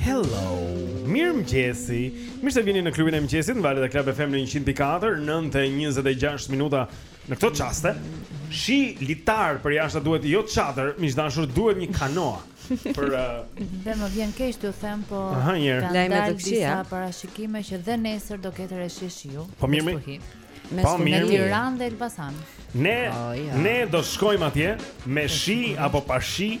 Hello. Mirëmëngjesi. Mirë se vini në klubin e mëngjesit në valët e Club FM 104, 9:26 minuta në këto çaste. Shi litar për jashtë, duhet jo çadër, miq të dashur, duhet një kanoa. Për uh... dhe më vjen keq t'ju them, po Aha, kanë dalë disa parashikime që dhe nesër do ketë reshje shiu. Po mirë. Me po mirë. Me Tiranë dhe Elbasan. Ne oh, ja. ne do shkojmë atje me shi apo pa shi.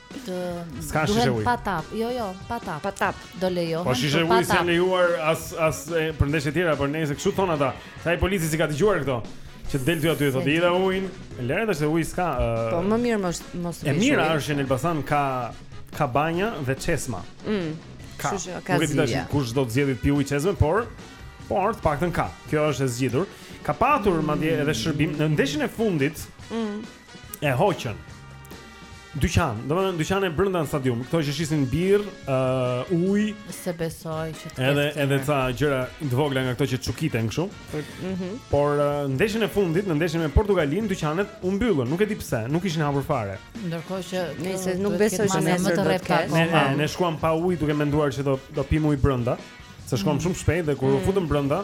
të Ska shishe ujë. Pa tap. Jo, jo, pa tap. Pa tap. Do lejo. Po shishe ujit s'janë lejuar as as për ndeshje të tjera, por nëse kështu thonë ata, se ai polici s'i ka dëgjuar këto. Që të del ty aty, thotë, hidhe ujin, e lëre dhe se ujë s'ka... Po, më mirë mos të biesh ujin. E mirë është që në Elbasan ka, ka banja dhe çezma. Mm, ka, kështu që ka zgjidhje. Nuk e di se kush do të zgjedhë të pijë ujë çezme, por, por, të paktën ka. Kjo është e zgjidhur. Ka patur, mm. madje, edhe shërbim, në ndeshjen e fundit, mm. e hoqën. Dyqan, domethënë dyqane brenda në stadium. Këto që shisnin birrë, ë uh, ujë. S'e besoj që të Edhe edhe ca gjëra të vogla nga këto që çukiten kështu. Ëh. Mm -hmm. Por uh, ndeshjen e fundit, në ndeshjen me Portugalinë, dyqanet u mbyllën, nuk e di pse, nuk ishin hapur fare. Ndërkohë që nëse nuk besoj se më të rrep ka. Ne ne, ne shkuam pa ujë duke menduar se do do pimë ujë brenda. Se shkuam mm -hmm. shumë shpejt dhe kur mm -hmm. u mhm. futëm brenda,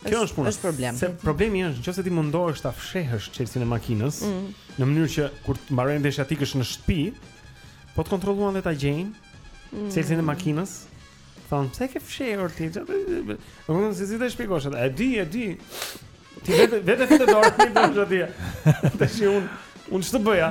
Kjo është puna. Është problem. Se problemi është nëse ti mundohesh ta fshehësh çelësin e makinës mm -hmm. në mënyrë që kur të mbarojë ndeshja të ikësh në shtëpi, po të kontrolluan dhe ta gjejnë çelësin mm -hmm. e makinës. Thonë, pse e ke fshehur ti? Unë s'di si të shpjegosh atë. E di, e di. Ti vetë vetë të dorë ti do të thotë. Tash unë unë ç'të bëja?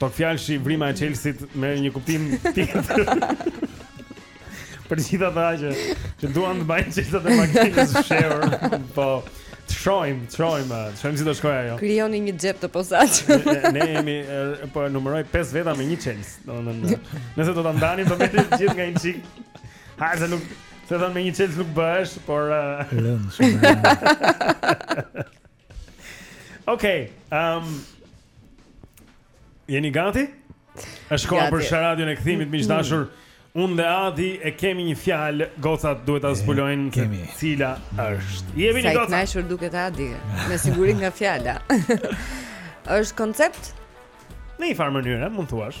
Togfjalëshi vrima e çelësit merr një kuptim tjetër. Për gjithë ata që që duan të mbajnë çelësat e makinës shërë Po Të shojmë, të shojmë Të shojmë si të shkojë ajo Krijoni një xhep të posaçëm Ne jemi Po numëroj 5 veta me një çelës Nëse do ta ndani Domethënë gjithë nga një çik Ha, se nuk Se thonë me një çelës nuk bëhesh Por Lënë shumë Okej, ehm um, Jeni gati? Është koha për sharadion e kthimit miq mm. të dashur. Unë dhe Adi e kemi një fjalë, gocat duhet ta zbulojnë se cila është. Jemi ne gocat. Sa nashur duket Adi, me siguri nga fjala. Është koncept? Në një farë mënyre, mund të thuash.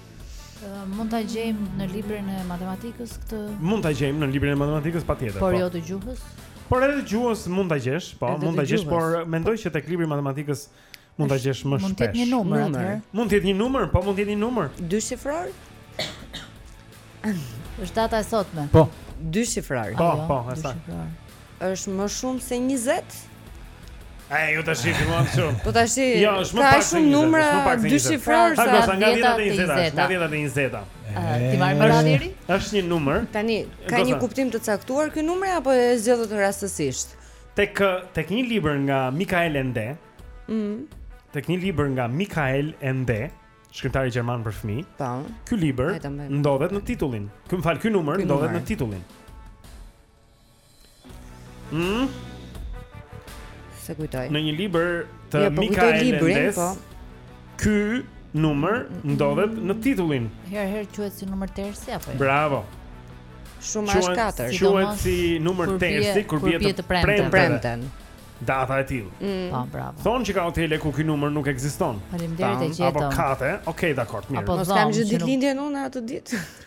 Mund ta gjejmë në librin e matematikës këtë? Mund ta gjejmë në librin e matematikës patjetër. Por po. jo të gjuhës? Por edhe të gjuhës mund ta gjesh, po, mund ta gjesh, por mendoj që tek libri i matematikës mund ta gjesh më shpesh. Mund të jetë një numër atëherë. Mund të jetë një numër, po mund të jetë një numër. Dyshifror? Është data e sotme. Po. Dyshifror. Po, po, është. Është më shumë se 20? Ai ju tash i fillon kështu. Po tash i jo, është më pak se. Ka shumë numra dyshifrorë sa nga 10 deri në 20, nga 10 deri në 20. T'i marr me radhë? Është një numër. Tani ka një kuptim të caktuar ky numër apo e zgjodhët rastësisht? Tek tek një libër nga Mikael Ende. Ëh. Mm. Tek një libër nga Mikael Ende, shkrimtari gjerman për fëmijë. Po. Ky libër ndodhet në titullin. Ky më fal, ky numër ndodhet në titullin. Hmm? S'e kujtoj. Në një libër të jo, po Mikael Endes. Po. Ky numër ndodhet në titullin. Herë herë quhet si numër tersi apo jo? Bravo. Shumë as katër. Quhet si numër tersi kur bie të premten. Data e tillë. Mm. Po, bravo. Thonë që ka hotele ku ky numër nuk ekziston. Faleminderit e gjetëm. Apo kate. Okej, okay, dakord, mirë. Mos kam gjë ditëlindjen unë atë ditë.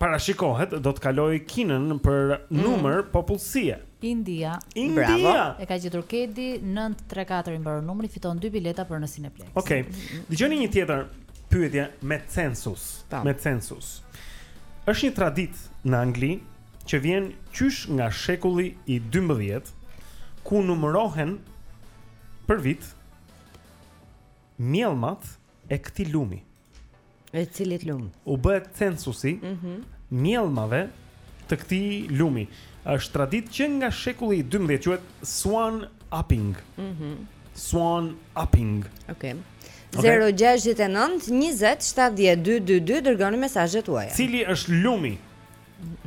parashikohet do të kalojë Kinën për numër popullsie. India. Bravo. E ka gjetur Kedi, nëntë tre katër i mbaron numri, fiton dy bileta për në Cineplex. Okej. Dëgjoni një tjetër pyetje me census, Tam. me census. Është një traditë në Angli që vjen qysh nga shekulli i 12, ku numërohen për vit mjellmat e këtij lumi. E cilit lumi? U bëhet censusi. Mhm. Mm mjellmave të këtij lumi. Është traditë që nga shekulli i 12 quhet swan upping. Mhm. Mm swan upping. Okej. Okay. 069 20 70 222 dërgoni mesazhet tuaja. Cili është lumi?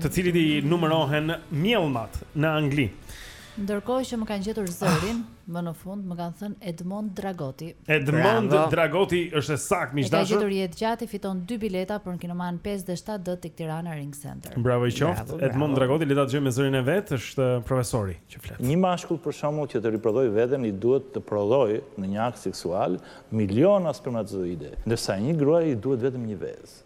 të cilit i numërohen mjellmat në Angli. Ndërkohë që më kanë gjetur zërin, ah. më në fund më kanë thënë Edmond Dragoti. Edmond Bravo. Dragoti është saktë miq dashur. E ka gjetur Jetëgjati fiton dy bileta për në kinemanë 5 dhe 7 D tek Tirana Ring Center. Bravo i qoftë. Edmond Dragoti le ta dëgjojmë me zërin e vet, është uh, profesori që flet. Një mashkull për shembull që të riprodhojë veten i duhet të prodhojë në një akt seksual miliona spermatozoide, ndërsa një gruaje i duhet vetëm një vezë.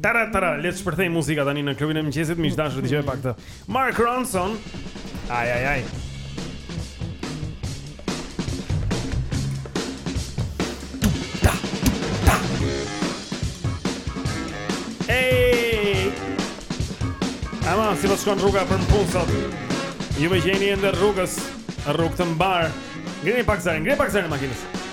Tara tara, le të shpërthejë muzika tani në klubin e mëngjesit, miq dashur, dëgjojeni pak këtë. Mark Ronson. Ai ai ai. Hey! Ama, si po shkon rruga për në punë sot? Ju që jeni ende rrugës, rrugë të mbarë. Ngrini pak zërin, ngrini pak zërin makinës.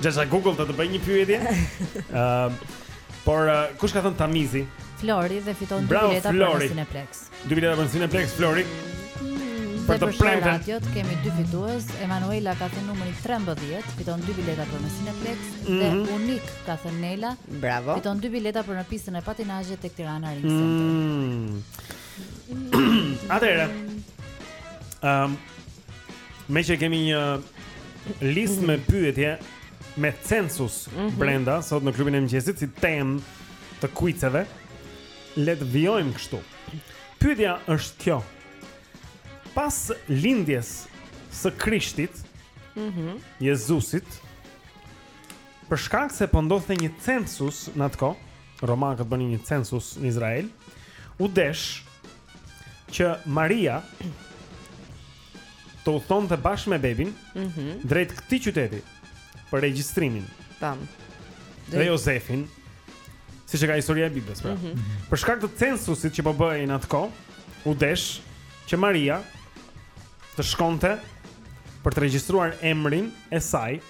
Gjersa Google të të bëj një pyetje. Ëm Por uh, kush ka thënë Tamizi? Flori dhe fiton dy bileta për Cineplex. Dy bileta për Cineplex Flori. Mm, për të premten. Në radio kemi dy fitues. Emanuela ka thënë numrin 13, fiton dy bileta për Cineplex mm -hmm. dhe mhm. Unik ka thënë Nela. Bravo. Fiton dy bileta për në pistën e patinazhit tek Tirana Ring Center. Mm -hmm. Atëherë. Ehm. Um, meqë kemi një listë me pyetje me census mm -hmm. brenda sot në klubin e mëngjesit si temë të kuiceve. Le të vijojmë kështu. Pyetja është kjo. Pas lindjes së Krishtit, mm -hmm. Jezusit, për shkak se po ndodhte një census në atë kohë, romakët bënin një census në Izrael, u desh që Maria të udhëtonte bashkë me bebin mm -hmm. drejt këtij qyteti për regjistrimin. Tam. Dhe Jozefin, siç e ka historia e Biblës, pra. Mm -hmm. Për shkak të censusit që po bëhej në atë kohë, u desh që Maria të shkonte për të regjistruar emrin e saj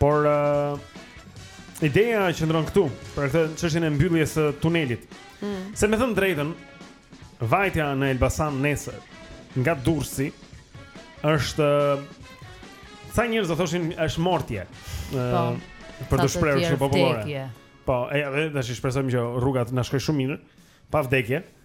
Por uh, ideja qëndron këtu për këtë çështjen e mbylljes së tunelit. Mm. Se me thënë të drejtën, vajtja në Elbasan nesër nga Durrësi është ca njerëz do thoshin është mortje. Po. Për t'u shprehur kështu popullore. Po, e, e, dhe shpresojmë që rruga të na shkojë shumë mirë pa vdekje.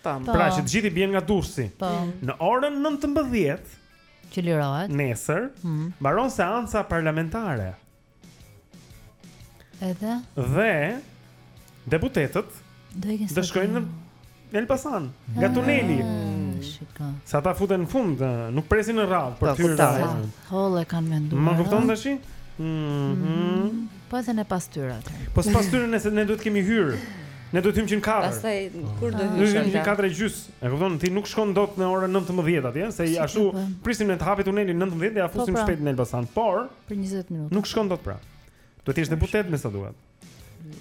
Po. Pra që të gjithë i bien nga Durrësi. Po. Në orën 19 që lirohet. Nesër mm. mbaron mm. seanca parlamentare. Edhe dhe deputetët do të shkojnë në Elbasan, nga ah, tuneli. Shiko. Se ata futen në fund, nuk presin në radhë për po, ty. Po, hollë kanë menduar. Më kupton tashi? Mhm. Mm Po edhe ne pas tyre atë. Po ne pas tyre nëse ne duhet të kemi hyrë. Ne duhet të hyjmë në katër. Pastaj kur do hyjmë? Ne hyjmë katër e gjysmë. E kupton, ti nuk shkon dot në orën 19 atje, se ashtu presim ne të hapet tuneli 19 dhe ja fusim po, pra. shpejt në Elbasan. Por për 20 minuta. Nuk shkon dot pra. Duhet të jesh deputet me sa duket.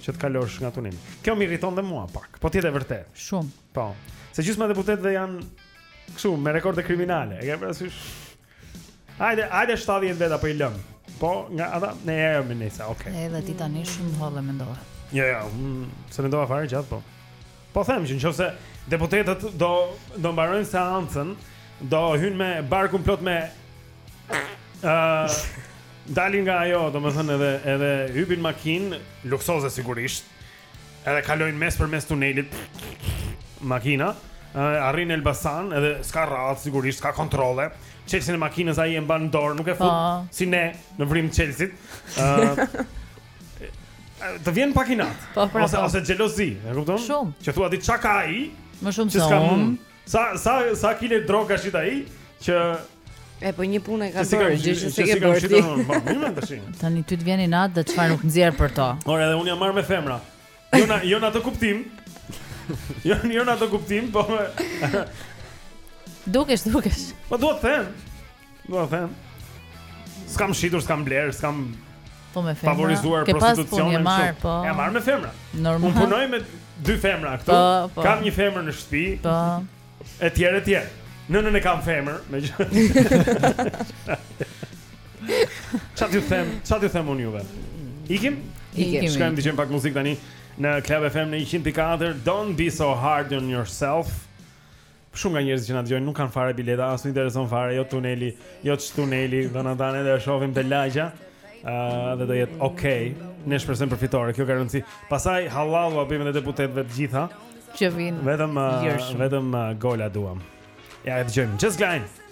Që të kalosh nga tuneli. Kjo më irriton dhe mua pak. Po t'i e vërtetë. Shumë. Po. Se gjysma e deputetëve janë kështu me rekorde kriminale. E ke parasysh? Hajde, hajde 70 veta po i lëmë. Po, nga ata ne erë me nisa, okay. Edhe ti tani shumë hollë mendova. Jo, jo, mm, s'e mendova fare gjatë po. Po them që nëse deputetët do do mbarojnë seancën, do hyjnë me barkun plot me ë uh, dalin nga ajo, domethënë edhe edhe hipin makinën luksoze sigurisht. Edhe kalojnë mes për mes tunelit Makina Arrin Elbasan edhe s'ka radhë sigurisht, s'ka kontrolle Çelësin e makinës ai e mban në dorë, nuk e fut oh. Si ne në vrim çelësit uh, Të vjen pak inat po, pra, Ose, po. ose xhelozi, e kupton? Shumë Që thua ti ça ka ai Më shumë se unë Sa sa sa kile drogë ka shit ai që E po një punë ka bërë, gjë që s'e ke bërë ti. Po mirë tash. Tani ty të vjen inat dhe çfarë nuk nxjerr për to. Ore edhe un jam marr me femra. Jo në jo në atë kuptim. Jo jo në atë kuptim, po. Dukesh, dukesh. Po duhet të them. Duhet të them. S'kam shitur, s'kam bler, s'kam po me femra. Favorizuar prostitucionin jam marr, po. Jam marr me femra. Normal. Unë punoj me dy femra këtu. Po, po. Kam një femër në shtëpi. Po. Etj, etj. Nënën e kam femër, me gjë. Ça t'ju them, ça t'ju them unë juve. Ikim? Ikim. Shkojmë dëgjojmë pak muzikë tani në Club FM në 100.4. Don't be so hard on yourself. Shumë nga njerëzit që na dëgjojnë nuk kanë fare bileta, as u intereson fare, jo tuneli, jo ç'tuneli, do e ndajnë dhe shohim te lagja. Ëh, uh, dhe do jetë okay. Ne shpresojmë për fitore, kjo ka rëndësi. Pastaj hallall ua bëjmë edhe deputetëve të gjitha që vijnë. Vetëm uh, vetëm uh, gola duam. Ja e dëgjojmë. Jess Glynne.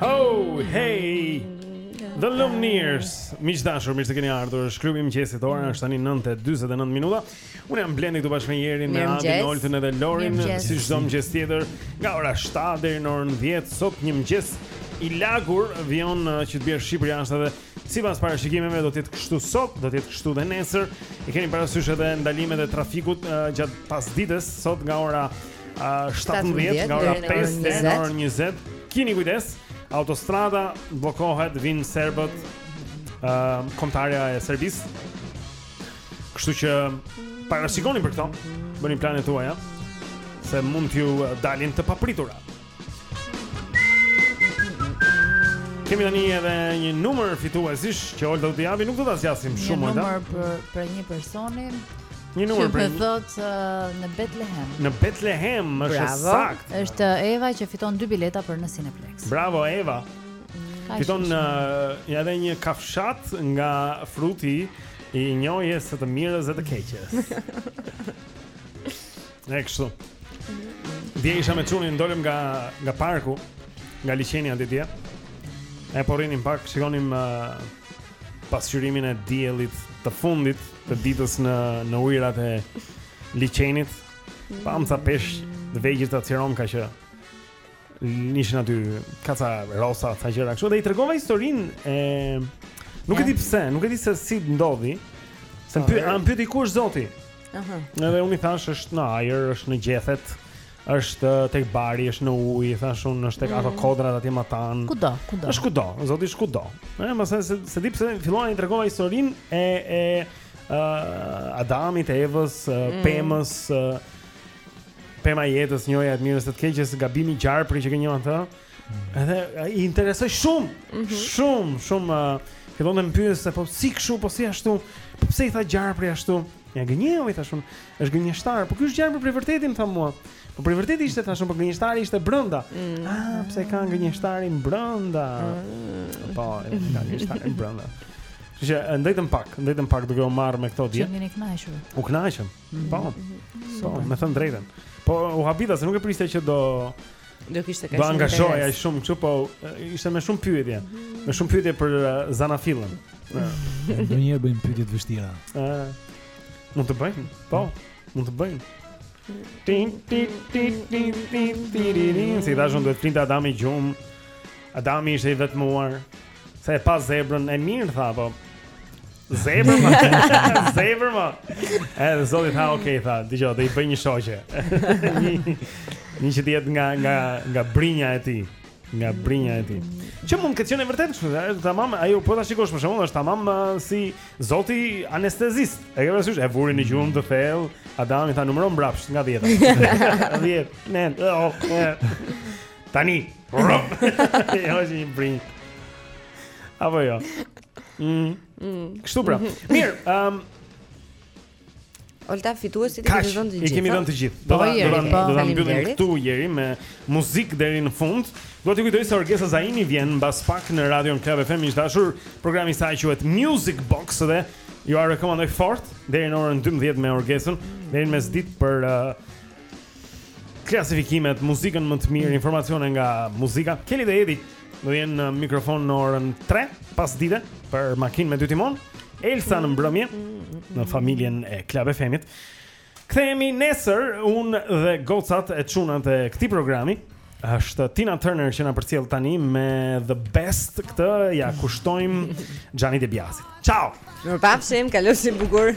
Oh, hey! The Lumineers, miq të dashur, mirë se keni ardhur. Është klubi i mëngjesit, ora është tani 9:49 minuta. Unë jam Blendi këtu bashkë me Jerin, me Adin, Oltën dhe Lorin, si çdo mëngjes tjetër, nga ora 7 deri në orën 10. Sot një mëngjes i lagur vijon uh, që të bjerë shi përjashta dhe Sipas parashikimeve do të jetë kështu sot, do të jetë kështu dhe nesër. I keni parasysh edhe ndalimet e trafikut uh, gjatë pasdites sot nga ora uh, 17, nga ora 5 deri në orën 20. Kini kujdes. Autostrada bllokohet, vijnë serbët, ë uh, kombëtarja e Serbisë. Kështu që parashikoni për këto, bëni planet tuaja se mund t'ju dalin të papritura. Kemi tani edhe një numër fituesish që Olta do t'i japi, nuk do ta zgjasim shumë Olta. Një numër për për një personi. Një numër për një. Thot uh, në Betlehem. Në Betlehem është sakt. Është Eva që fiton dy bileta për në Cineplexx. Bravo Eva. Fiton uh, ja dhe një kafshatë nga fruti i njohjes së të mirës dhe të keqes. E kështu. Dje isha me çunin, dolëm nga nga parku, nga liqeni aty dje. E po rrinim pak, shikonim uh, pasqyrimin e diellit të fundit të ditës në në ujërat e liqenit. Pamë ca peshq të vegjël ca cironka që Ishin aty, ka ca rosa, ca gjëra kështu dhe i tregova historinë e Nuk e di pse, nuk e di se si ndodhi. Se më pyeti, a më pyeti ku është Zoti? Aha. Edhe unë i thashë është në ajër, është në gjethe, është tek bari, është në ujë, thashë unë është tek ato mm. kodrat aty matanë. Kudo, kudo. Është kudo, Zoti është kudo. Ëh, më s'e di pse filluan i tregova historinë e e uh, Adamit, Evës, uh, Pemës, uh, Pema e jetës, njohja e të mirës e të keqes, gabimi, gjarpri që ke njohën të. Edhe i interesoi shumë, mm -hmm. shumë, shumë uh, filloi të më pyesë se po si kshu, po si ashtu, po pse i tha gjarpri ashtu. Ja gënjeu i thashë unë, është gënjeshtar, po ky është gjarpër i vërtetë tha mua. Gjarpër i vërtetë ishte thashë po gënjeshtari ishte brenda. Mm. Ah, pse ka gënjeshtarin brenda? Mm. Po, e ka gënjeshtarin brenda. Qëndruam pak, ndenjtëm pak duke u marr me këto ditë. Jam i kënaqur. U kënaqëm. Po. Po, me thënë drejtën. Po u habita se nuk e prisja që do do kishte kaq. Do angazhohej aq shumë kështu, po ishte me shumë pyetje. Me shumë pyetje për uh, Zanafillën. Ndonjëherë bëjnë pyetje të vështira. Ëh. Mund të bëjnë? Po, mund të bëjnë. Tin tin tin tin tin tin. Se i thashë unë duhet flinte Adami gjumë. Adami ishte i vetmuar. Se e pa zebrën e mirë tha po. Zebrë më. Zebrë më. Edhe zoti tha, "Ok, tha, dëgjoj, do i bëj një shoqe." Një një që del nga nga nga brinja e tij, nga brinja e tij. Që mund të ketë qenë e vërtetë kështu, është tamam, ajo po ta shikosh për shembull, është tamam ë, si zoti anestezist. E ke parasysh, e vuri në gjumë të thellë, Adam i tha numëro mbrapsht nga 10. 10, 9, oh, eh. Tani. I hoqi një brinjë. Apo jo. Mm. mm. Kështu pra. Mirë, ëm um, Olta fituesit i kemi dhënë të gjithë. I kemi dhënë të gjithë. Po, do ta po, do ta mbyllim këtu, jemi me muzikë deri në fund. Dua t'ju kujtoj se Orgesa Zaimi vjen mbas pak në radion Club FM, të dashur. Programi i saj quhet Music Box dhe jua rekomandoj fort deri në orën 12 me Orgesën, deri në mesditë për uh, klasifikimet, muzikën më të mirë, mm. informacione nga muzika. Kelly dhe Edi do jenë në mikrofon në orën 3 pasdite për makinë me dy timonë. Elsa në mbrëmje në familjen e Club FM-it. Kthehemi nesër unë dhe gocat e çunat e këtij programi. Është Tina Turner që na përcjell tani me The Best këtë ia kushtojmë Gianni De Biasit. Ciao. Mirupafshim, kalofshi bukur.